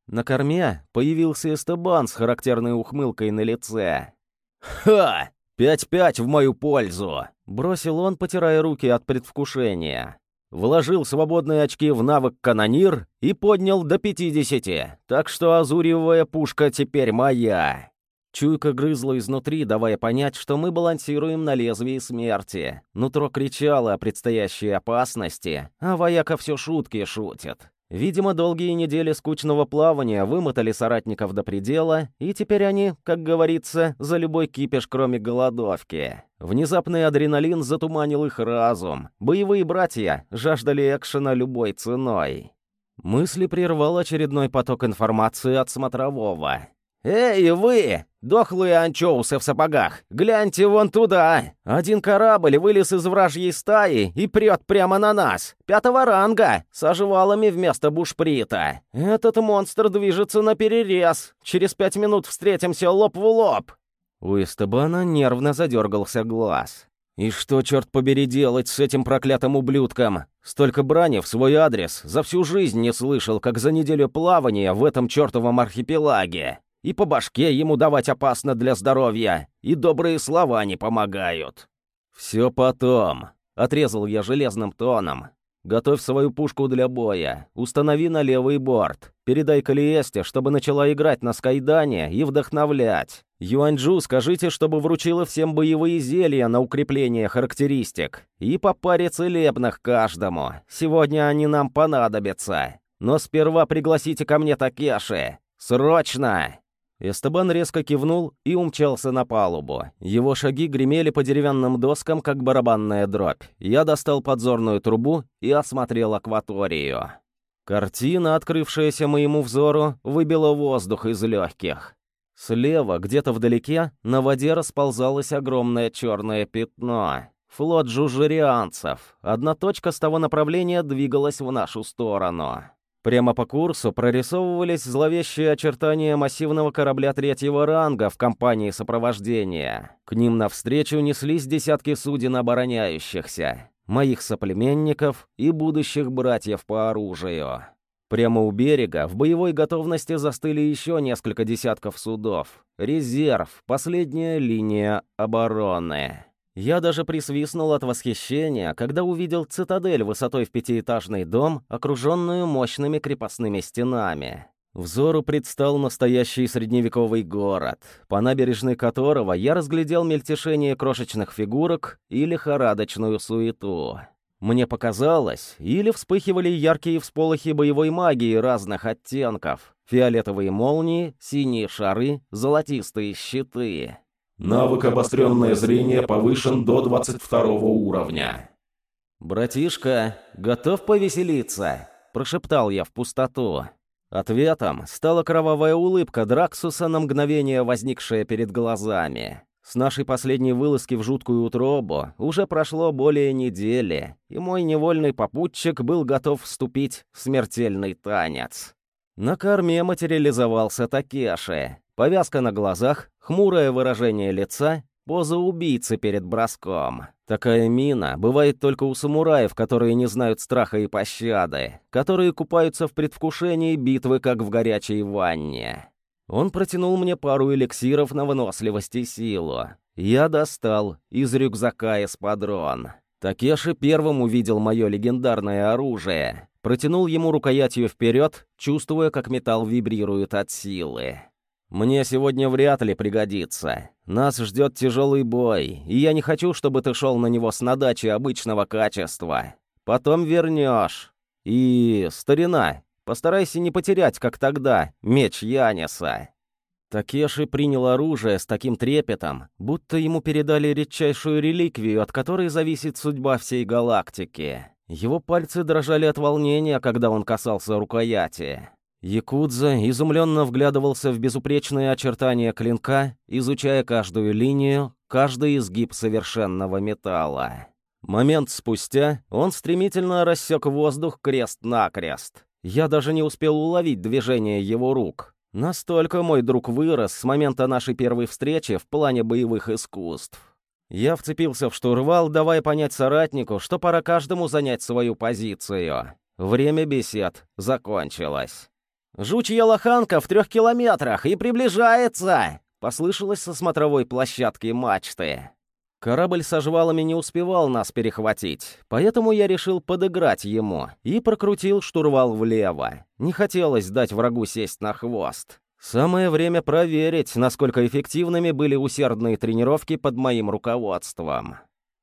На корме появился Эстебан с характерной ухмылкой на лице. «Ха! Пять-пять в мою пользу!» — бросил он, потирая руки от предвкушения. Вложил свободные очки в навык канонир и поднял до пятидесяти, так что азуревая пушка теперь моя. Чуйка грызла изнутри, давая понять, что мы балансируем на лезвии смерти. Нутро кричало о предстоящей опасности, а вояка все шутки шутит. Видимо, долгие недели скучного плавания вымотали соратников до предела, и теперь они, как говорится, за любой кипиш, кроме голодовки. Внезапный адреналин затуманил их разум. Боевые братья жаждали экшена любой ценой. Мысли прервал очередной поток информации от смотрового. «Эй, вы! Дохлые анчоусы в сапогах! Гляньте вон туда! Один корабль вылез из вражьей стаи и прет прямо на нас! Пятого ранга! С оживалами вместо бушприта! Этот монстр движется на перерез! Через пять минут встретимся лоб в лоб!» У Эстебана нервно задергался глаз. «И что, черт побери, делать с этим проклятым ублюдком? Столько брани в свой адрес за всю жизнь не слышал, как за неделю плавания в этом чертовом архипелаге!» И по башке ему давать опасно для здоровья, и добрые слова не помогают. «Все потом», — отрезал я железным тоном. «Готовь свою пушку для боя, установи на левый борт, передай Калиесте, чтобы начала играть на скайдане и вдохновлять. Юаньчжу скажите, чтобы вручила всем боевые зелья на укрепление характеристик, и по паре целебных каждому. Сегодня они нам понадобятся. Но сперва пригласите ко мне Такеши. Срочно!» Эстебан резко кивнул и умчался на палубу. Его шаги гремели по деревянным доскам, как барабанная дробь. Я достал подзорную трубу и осмотрел акваторию. Картина, открывшаяся моему взору, выбила воздух из легких. Слева, где-то вдалеке, на воде расползалось огромное черное пятно. Флот жужерианцев. Одна точка с того направления двигалась в нашу сторону. Прямо по курсу прорисовывались зловещие очертания массивного корабля третьего ранга в компании сопровождения. К ним навстречу неслись десятки суден обороняющихся, моих соплеменников и будущих братьев по оружию. Прямо у берега в боевой готовности застыли еще несколько десятков судов. Резерв, последняя линия обороны. Я даже присвистнул от восхищения, когда увидел цитадель высотой в пятиэтажный дом, окруженную мощными крепостными стенами. Взору предстал настоящий средневековый город, по набережной которого я разглядел мельтешение крошечных фигурок и лихорадочную суету. Мне показалось, или вспыхивали яркие всполохи боевой магии разных оттенков. Фиолетовые молнии, синие шары, золотистые щиты. Навык «Обостренное зрение» повышен до 22 уровня. «Братишка, готов повеселиться?» – прошептал я в пустоту. Ответом стала кровавая улыбка Драксуса на мгновение возникшая перед глазами. С нашей последней вылазки в жуткую утробу уже прошло более недели, и мой невольный попутчик был готов вступить в смертельный танец. На корме материализовался Такеши. Повязка на глазах, хмурое выражение лица, поза убийцы перед броском. Такая мина бывает только у самураев, которые не знают страха и пощады, которые купаются в предвкушении битвы, как в горячей ванне. Он протянул мне пару эликсиров на выносливость и силу. Я достал из рюкзака эспадрон. Такеши первым увидел мое легендарное оружие. Протянул ему рукоятью вперед, чувствуя, как металл вибрирует от силы. Мне сегодня вряд ли пригодится. Нас ждет тяжелый бой, и я не хочу, чтобы ты шел на него с надачи обычного качества. Потом вернешь. И, старина, постарайся не потерять, как тогда, меч Яниса». Такеши принял оружие с таким трепетом, будто ему передали редчайшую реликвию, от которой зависит судьба всей галактики. Его пальцы дрожали от волнения, когда он касался рукояти. Якудза изумленно вглядывался в безупречные очертания клинка, изучая каждую линию, каждый изгиб совершенного металла. Момент спустя он стремительно рассек воздух крест-накрест. Я даже не успел уловить движение его рук. Настолько мой друг вырос с момента нашей первой встречи в плане боевых искусств. Я вцепился в штурвал, давая понять соратнику, что пора каждому занять свою позицию. Время бесед закончилось. «Жучья лоханка в трех километрах и приближается!» — послышалось со смотровой площадки мачты. Корабль со жвалами не успевал нас перехватить, поэтому я решил подыграть ему и прокрутил штурвал влево. Не хотелось дать врагу сесть на хвост. Самое время проверить, насколько эффективными были усердные тренировки под моим руководством.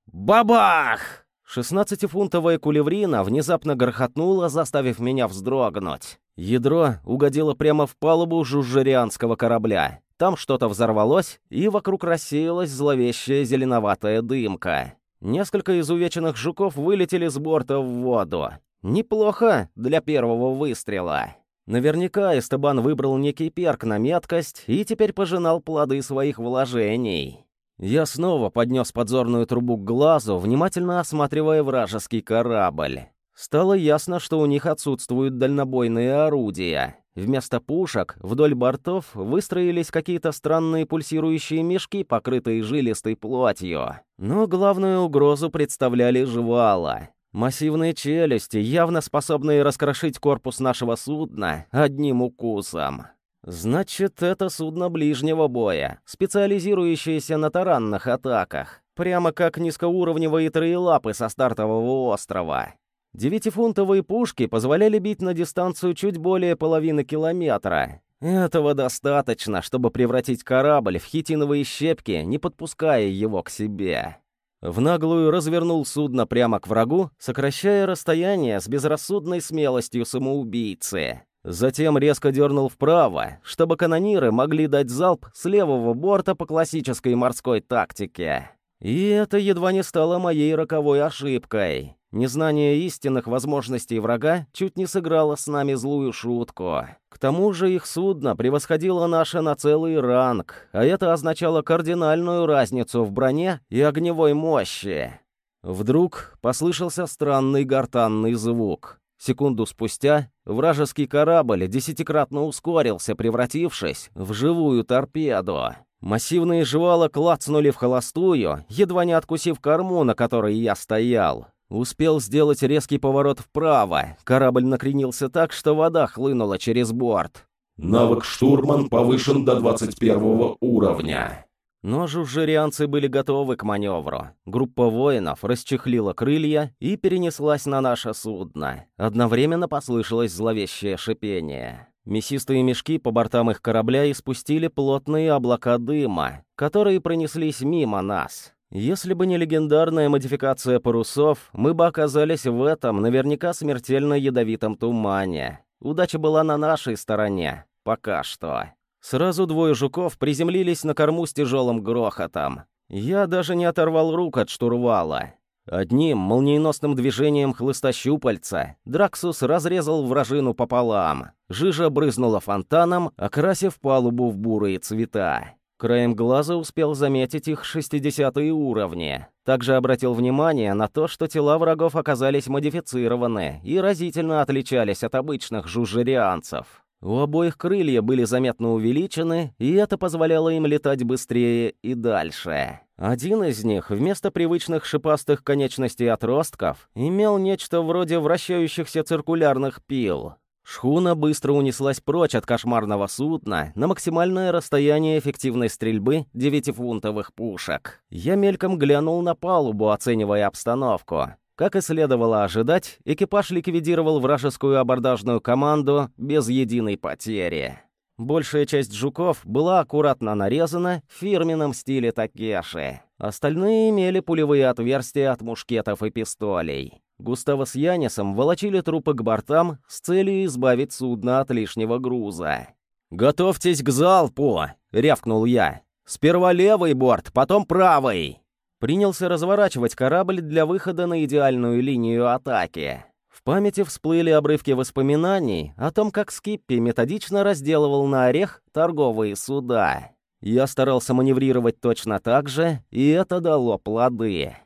Бабах! Шестнадцатифунтовая кулеврина внезапно грохотнула, заставив меня вздрогнуть. Ядро угодило прямо в палубу жужжерианского корабля. Там что-то взорвалось, и вокруг рассеялась зловещая зеленоватая дымка. Несколько изувеченных жуков вылетели с борта в воду. Неплохо для первого выстрела. Наверняка Эстебан выбрал некий перк на меткость и теперь пожинал плоды своих вложений. Я снова поднес подзорную трубу к глазу, внимательно осматривая вражеский корабль. Стало ясно, что у них отсутствуют дальнобойные орудия. Вместо пушек вдоль бортов выстроились какие-то странные пульсирующие мешки, покрытые жилистой плотью. Но главную угрозу представляли жвала. Массивные челюсти, явно способные раскрошить корпус нашего судна одним укусом. Значит, это судно ближнего боя, специализирующееся на таранных атаках. Прямо как низкоуровневые троелапы со стартового острова. Девятифунтовые пушки позволяли бить на дистанцию чуть более половины километра. Этого достаточно, чтобы превратить корабль в хитиновые щепки, не подпуская его к себе. В наглую развернул судно прямо к врагу, сокращая расстояние с безрассудной смелостью самоубийцы. Затем резко дернул вправо, чтобы канониры могли дать залп с левого борта по классической морской тактике. И это едва не стало моей роковой ошибкой. Незнание истинных возможностей врага чуть не сыграло с нами злую шутку. К тому же их судно превосходило наше на целый ранг, а это означало кардинальную разницу в броне и огневой мощи. Вдруг послышался странный гортанный звук. Секунду спустя вражеский корабль десятикратно ускорился, превратившись в живую торпеду. Массивные жвала клацнули в холостую, едва не откусив корму, на которой я стоял. Успел сделать резкий поворот вправо. Корабль накренился так, что вода хлынула через борт. Навык штурман повышен до 21 уровня. Но жужжерианцы были готовы к маневру. Группа воинов расчехлила крылья и перенеслась на наше судно. Одновременно послышалось зловещее шипение. Мясистые мешки по бортам их корабля испустили плотные облака дыма, которые пронеслись мимо нас. Если бы не легендарная модификация парусов, мы бы оказались в этом наверняка смертельно ядовитом тумане. Удача была на нашей стороне. Пока что. Сразу двое жуков приземлились на корму с тяжелым грохотом. Я даже не оторвал рук от штурвала. Одним молниеносным движением хлыста щупальца Драксус разрезал вражину пополам. Жижа брызнула фонтаном, окрасив палубу в бурые цвета. Краем глаза успел заметить их 60-е уровни. Также обратил внимание на то, что тела врагов оказались модифицированы и разительно отличались от обычных жужжерианцев. У обоих крылья были заметно увеличены, и это позволяло им летать быстрее и дальше. Один из них, вместо привычных шипастых конечностей отростков, имел нечто вроде вращающихся циркулярных пил. Шхуна быстро унеслась прочь от кошмарного судна на максимальное расстояние эффективной стрельбы девятифунтовых пушек. Я мельком глянул на палубу, оценивая обстановку. Как и следовало ожидать, экипаж ликвидировал вражескую абордажную команду без единой потери. Большая часть жуков была аккуратно нарезана в фирменном стиле Такеши. Остальные имели пулевые отверстия от мушкетов и пистолей. Густаво с Янисом волочили трупы к бортам с целью избавить судно от лишнего груза. «Готовьтесь к залпу!» — рявкнул я. «Сперва левый борт, потом правый!» Принялся разворачивать корабль для выхода на идеальную линию атаки. В памяти всплыли обрывки воспоминаний о том, как Скиппи методично разделывал на орех торговые суда. Я старался маневрировать точно так же, и это дало плоды.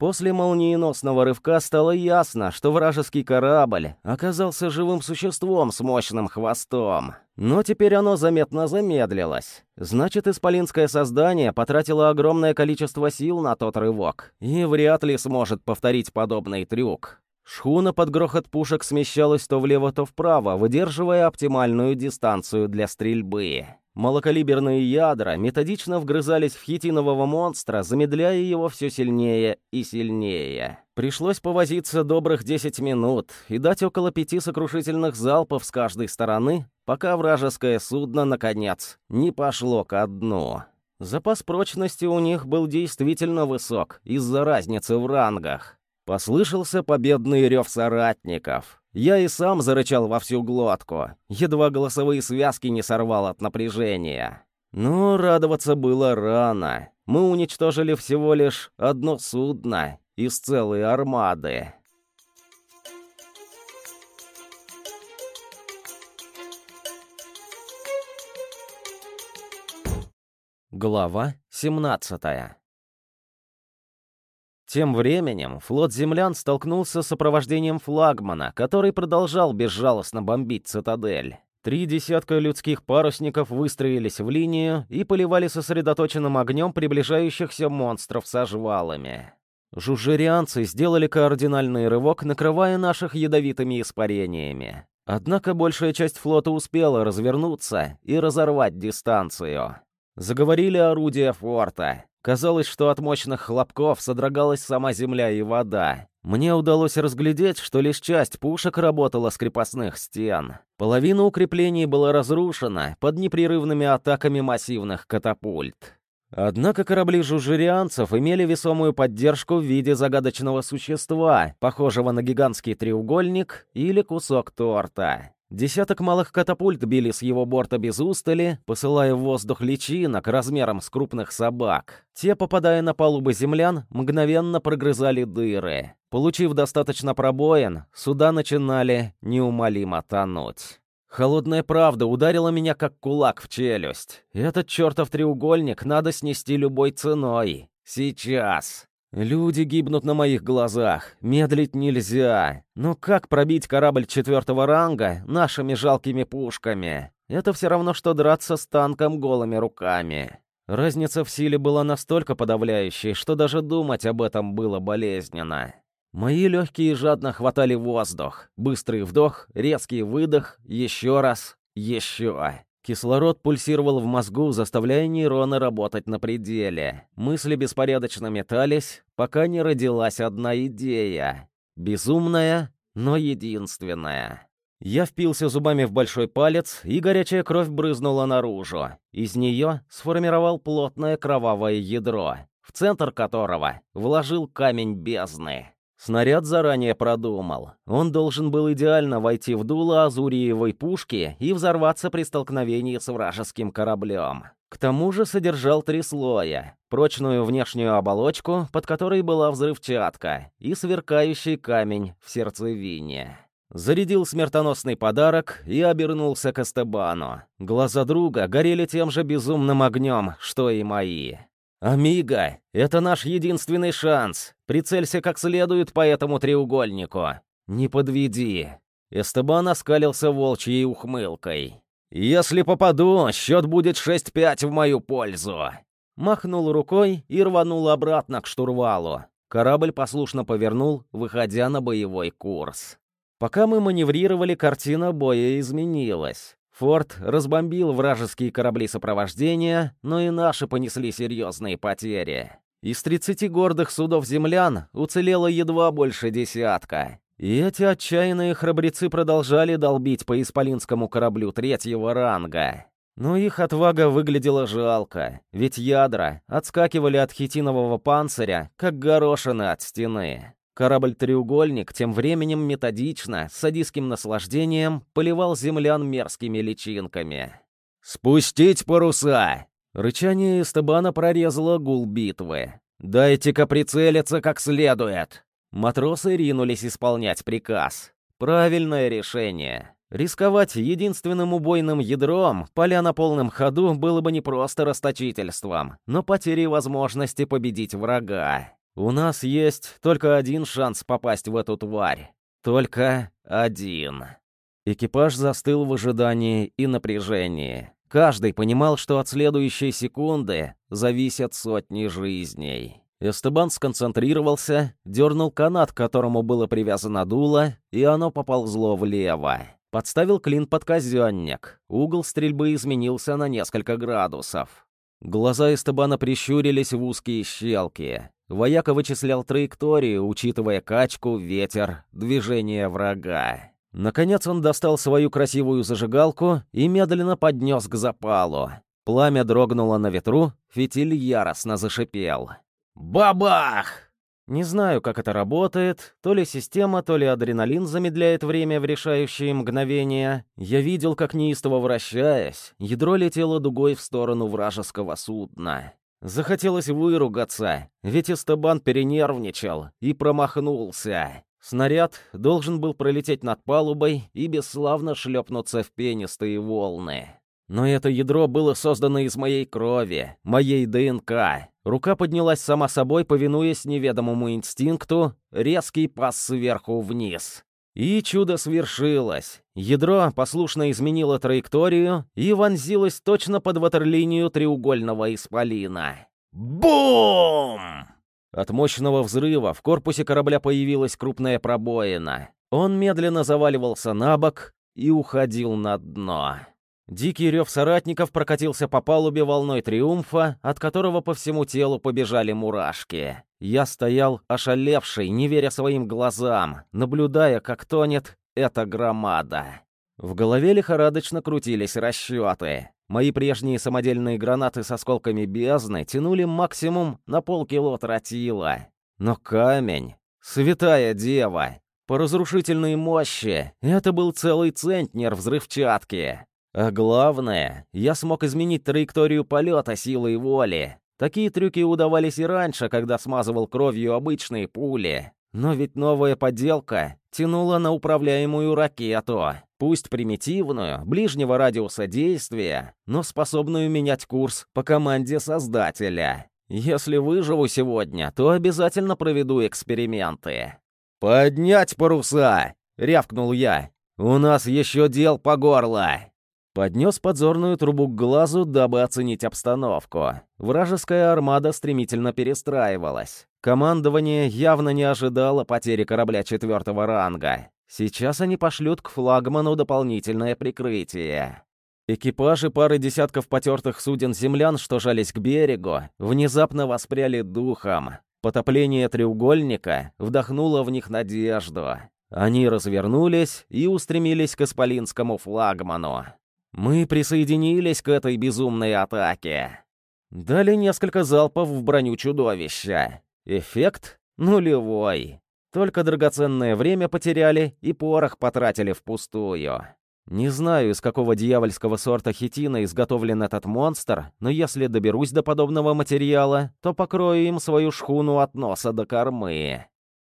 После молниеносного рывка стало ясно, что вражеский корабль оказался живым существом с мощным хвостом. Но теперь оно заметно замедлилось. Значит, исполинское создание потратило огромное количество сил на тот рывок и вряд ли сможет повторить подобный трюк. Шхуна под грохот пушек смещалась то влево, то вправо, выдерживая оптимальную дистанцию для стрельбы. Малокалиберные ядра методично вгрызались в хитинового монстра, замедляя его все сильнее и сильнее. Пришлось повозиться добрых 10 минут и дать около пяти сокрушительных залпов с каждой стороны, пока вражеское судно, наконец, не пошло ко дну. Запас прочности у них был действительно высок из-за разницы в рангах. Послышался победный рев соратников. Я и сам зарычал во всю глотку. Едва голосовые связки не сорвал от напряжения. Но радоваться было рано. Мы уничтожили всего лишь одно судно из целой армады. Глава 17 тем временем флот землян столкнулся с сопровождением флагмана, который продолжал безжалостно бомбить цитадель. Три десятка людских парусников выстроились в линию и поливали сосредоточенным огнем приближающихся монстров со жвалами. Жужжерианцы сделали кардинальный рывок, накрывая наших ядовитыми испарениями. Однако большая часть флота успела развернуться и разорвать дистанцию. Заговорили орудия форта. Казалось, что от мощных хлопков содрогалась сама земля и вода. Мне удалось разглядеть, что лишь часть пушек работала с крепостных стен. Половина укреплений была разрушена под непрерывными атаками массивных катапульт. Однако корабли жужерианцев имели весомую поддержку в виде загадочного существа, похожего на гигантский треугольник или кусок торта. Десяток малых катапульт били с его борта без устали, посылая в воздух личинок размером с крупных собак. Те, попадая на палубы землян, мгновенно прогрызали дыры. Получив достаточно пробоин, суда начинали неумолимо тонуть. Холодная правда ударила меня как кулак в челюсть. Этот чертов треугольник надо снести любой ценой. Сейчас. Люди гибнут на моих глазах, медлить нельзя. Но как пробить корабль четвертого ранга нашими жалкими пушками? Это все равно, что драться с танком голыми руками. Разница в силе была настолько подавляющей, что даже думать об этом было болезненно. Мои легкие жадно хватали воздух. Быстрый вдох, резкий выдох, еще раз, еще. Кислород пульсировал в мозгу, заставляя нейроны работать на пределе. Мысли беспорядочно метались, пока не родилась одна идея. Безумная, но единственная. Я впился зубами в большой палец, и горячая кровь брызнула наружу. Из нее сформировал плотное кровавое ядро, в центр которого вложил камень бездны. Снаряд заранее продумал. Он должен был идеально войти в дуло азуриевой пушки и взорваться при столкновении с вражеским кораблем. К тому же содержал три слоя. Прочную внешнюю оболочку, под которой была взрывчатка, и сверкающий камень в сердцевине. Зарядил смертоносный подарок и обернулся к Эстебану. Глаза друга горели тем же безумным огнем, что и мои. «Амиго, это наш единственный шанс. Прицелься как следует по этому треугольнику. Не подведи». Эстебан оскалился волчьей ухмылкой. «Если попаду, счет будет 6-5 в мою пользу». Махнул рукой и рванул обратно к штурвалу. Корабль послушно повернул, выходя на боевой курс. Пока мы маневрировали, картина боя изменилась. Форт разбомбил вражеские корабли сопровождения, но и наши понесли серьезные потери. Из 30 гордых судов землян уцелело едва больше десятка. И эти отчаянные храбрецы продолжали долбить по исполинскому кораблю третьего ранга. Но их отвага выглядела жалко, ведь ядра отскакивали от хитинового панциря, как горошины от стены. Корабль-треугольник тем временем методично, с садистским наслаждением, поливал землян мерзкими личинками. «Спустить паруса!» Рычание Эстебана прорезало гул битвы. «Дайте-ка прицелиться как следует!» Матросы ринулись исполнять приказ. Правильное решение. Рисковать единственным убойным ядром, поля на полном ходу, было бы не просто расточительством, но потерей возможности победить врага. У нас есть только один шанс попасть в эту тварь. Только один. Экипаж застыл в ожидании и напряжении. Каждый понимал, что от следующей секунды зависят сотни жизней. Эстебан сконцентрировался, дернул канат, к которому было привязано дуло, и оно поползло влево. Подставил клин под казенник. Угол стрельбы изменился на несколько градусов. Глаза Эстебана прищурились в узкие щелки. Вояка вычислял траекторию, учитывая качку, ветер, движение врага. Наконец он достал свою красивую зажигалку и медленно поднес к запалу. Пламя дрогнуло на ветру, фитиль яростно зашипел. «Бабах!» Не знаю, как это работает, то ли система, то ли адреналин замедляет время в решающие мгновения. Я видел, как неистово вращаясь, ядро летело дугой в сторону вражеского судна. Захотелось выругаться, ведь Эстебан перенервничал и промахнулся. Снаряд должен был пролететь над палубой и бесславно шлепнуться в пенистые волны. Но это ядро было создано из моей крови, моей ДНК. Рука поднялась сама собой, повинуясь неведомому инстинкту, резкий пас сверху вниз. И чудо свершилось. Ядро послушно изменило траекторию и вонзилось точно под ватерлинию треугольного исполина. Бум! От мощного взрыва в корпусе корабля появилась крупная пробоина. Он медленно заваливался на бок и уходил на дно. Дикий рев соратников прокатился по палубе волной триумфа, от которого по всему телу побежали мурашки. Я стоял ошалевший, не веря своим глазам, наблюдая, как тонет эта громада. В голове лихорадочно крутились расчеты. Мои прежние самодельные гранаты с осколками бездны тянули максимум на полкило тротила. Но камень... Святая дева! По разрушительной мощи это был целый центнер взрывчатки. А главное, я смог изменить траекторию полета силой воли. Такие трюки удавались и раньше, когда смазывал кровью обычные пули. Но ведь новая подделка тянула на управляемую ракету. Пусть примитивную, ближнего радиуса действия, но способную менять курс по команде создателя. Если выживу сегодня, то обязательно проведу эксперименты. «Поднять паруса!» — рявкнул я. «У нас еще дел по горло!» Поднес подзорную трубу к глазу, дабы оценить обстановку. Вражеская армада стремительно перестраивалась. Командование явно не ожидало потери корабля четвертого ранга. Сейчас они пошлют к флагману дополнительное прикрытие. Экипажи пары десятков потертых суден землян, что жались к берегу, внезапно воспряли духом. Потопление треугольника вдохнуло в них надежду. Они развернулись и устремились к исполинскому флагману. Мы присоединились к этой безумной атаке. Дали несколько залпов в броню чудовища. Эффект нулевой. Только драгоценное время потеряли и порох потратили впустую. Не знаю, из какого дьявольского сорта хитина изготовлен этот монстр, но если доберусь до подобного материала, то покрою им свою шхуну от носа до кормы.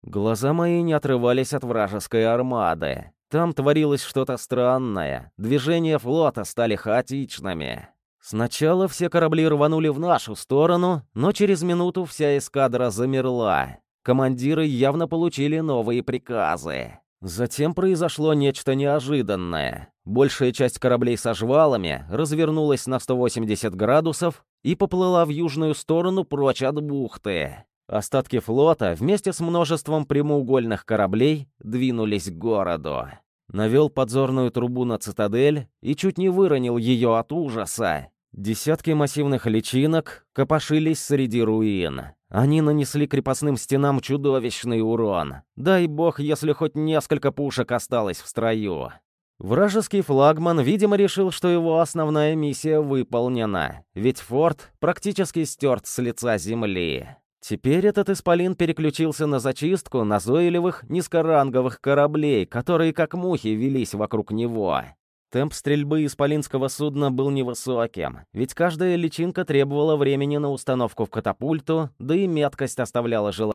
Глаза мои не отрывались от вражеской армады. Там творилось что-то странное. Движения флота стали хаотичными. Сначала все корабли рванули в нашу сторону, но через минуту вся эскадра замерла. Командиры явно получили новые приказы. Затем произошло нечто неожиданное. Большая часть кораблей со жвалами развернулась на 180 градусов и поплыла в южную сторону прочь от бухты. Остатки флота вместе с множеством прямоугольных кораблей двинулись к городу. Навел подзорную трубу на цитадель и чуть не выронил ее от ужаса. Десятки массивных личинок копошились среди руин. Они нанесли крепостным стенам чудовищный урон. Дай бог, если хоть несколько пушек осталось в строю. Вражеский флагман, видимо, решил, что его основная миссия выполнена, ведь форт практически стерт с лица земли. Теперь этот исполин переключился на зачистку назойливых низкоранговых кораблей, которые как мухи велись вокруг него. Темп стрельбы исполинского судна был невысоким, ведь каждая личинка требовала времени на установку в катапульту, да и меткость оставляла желать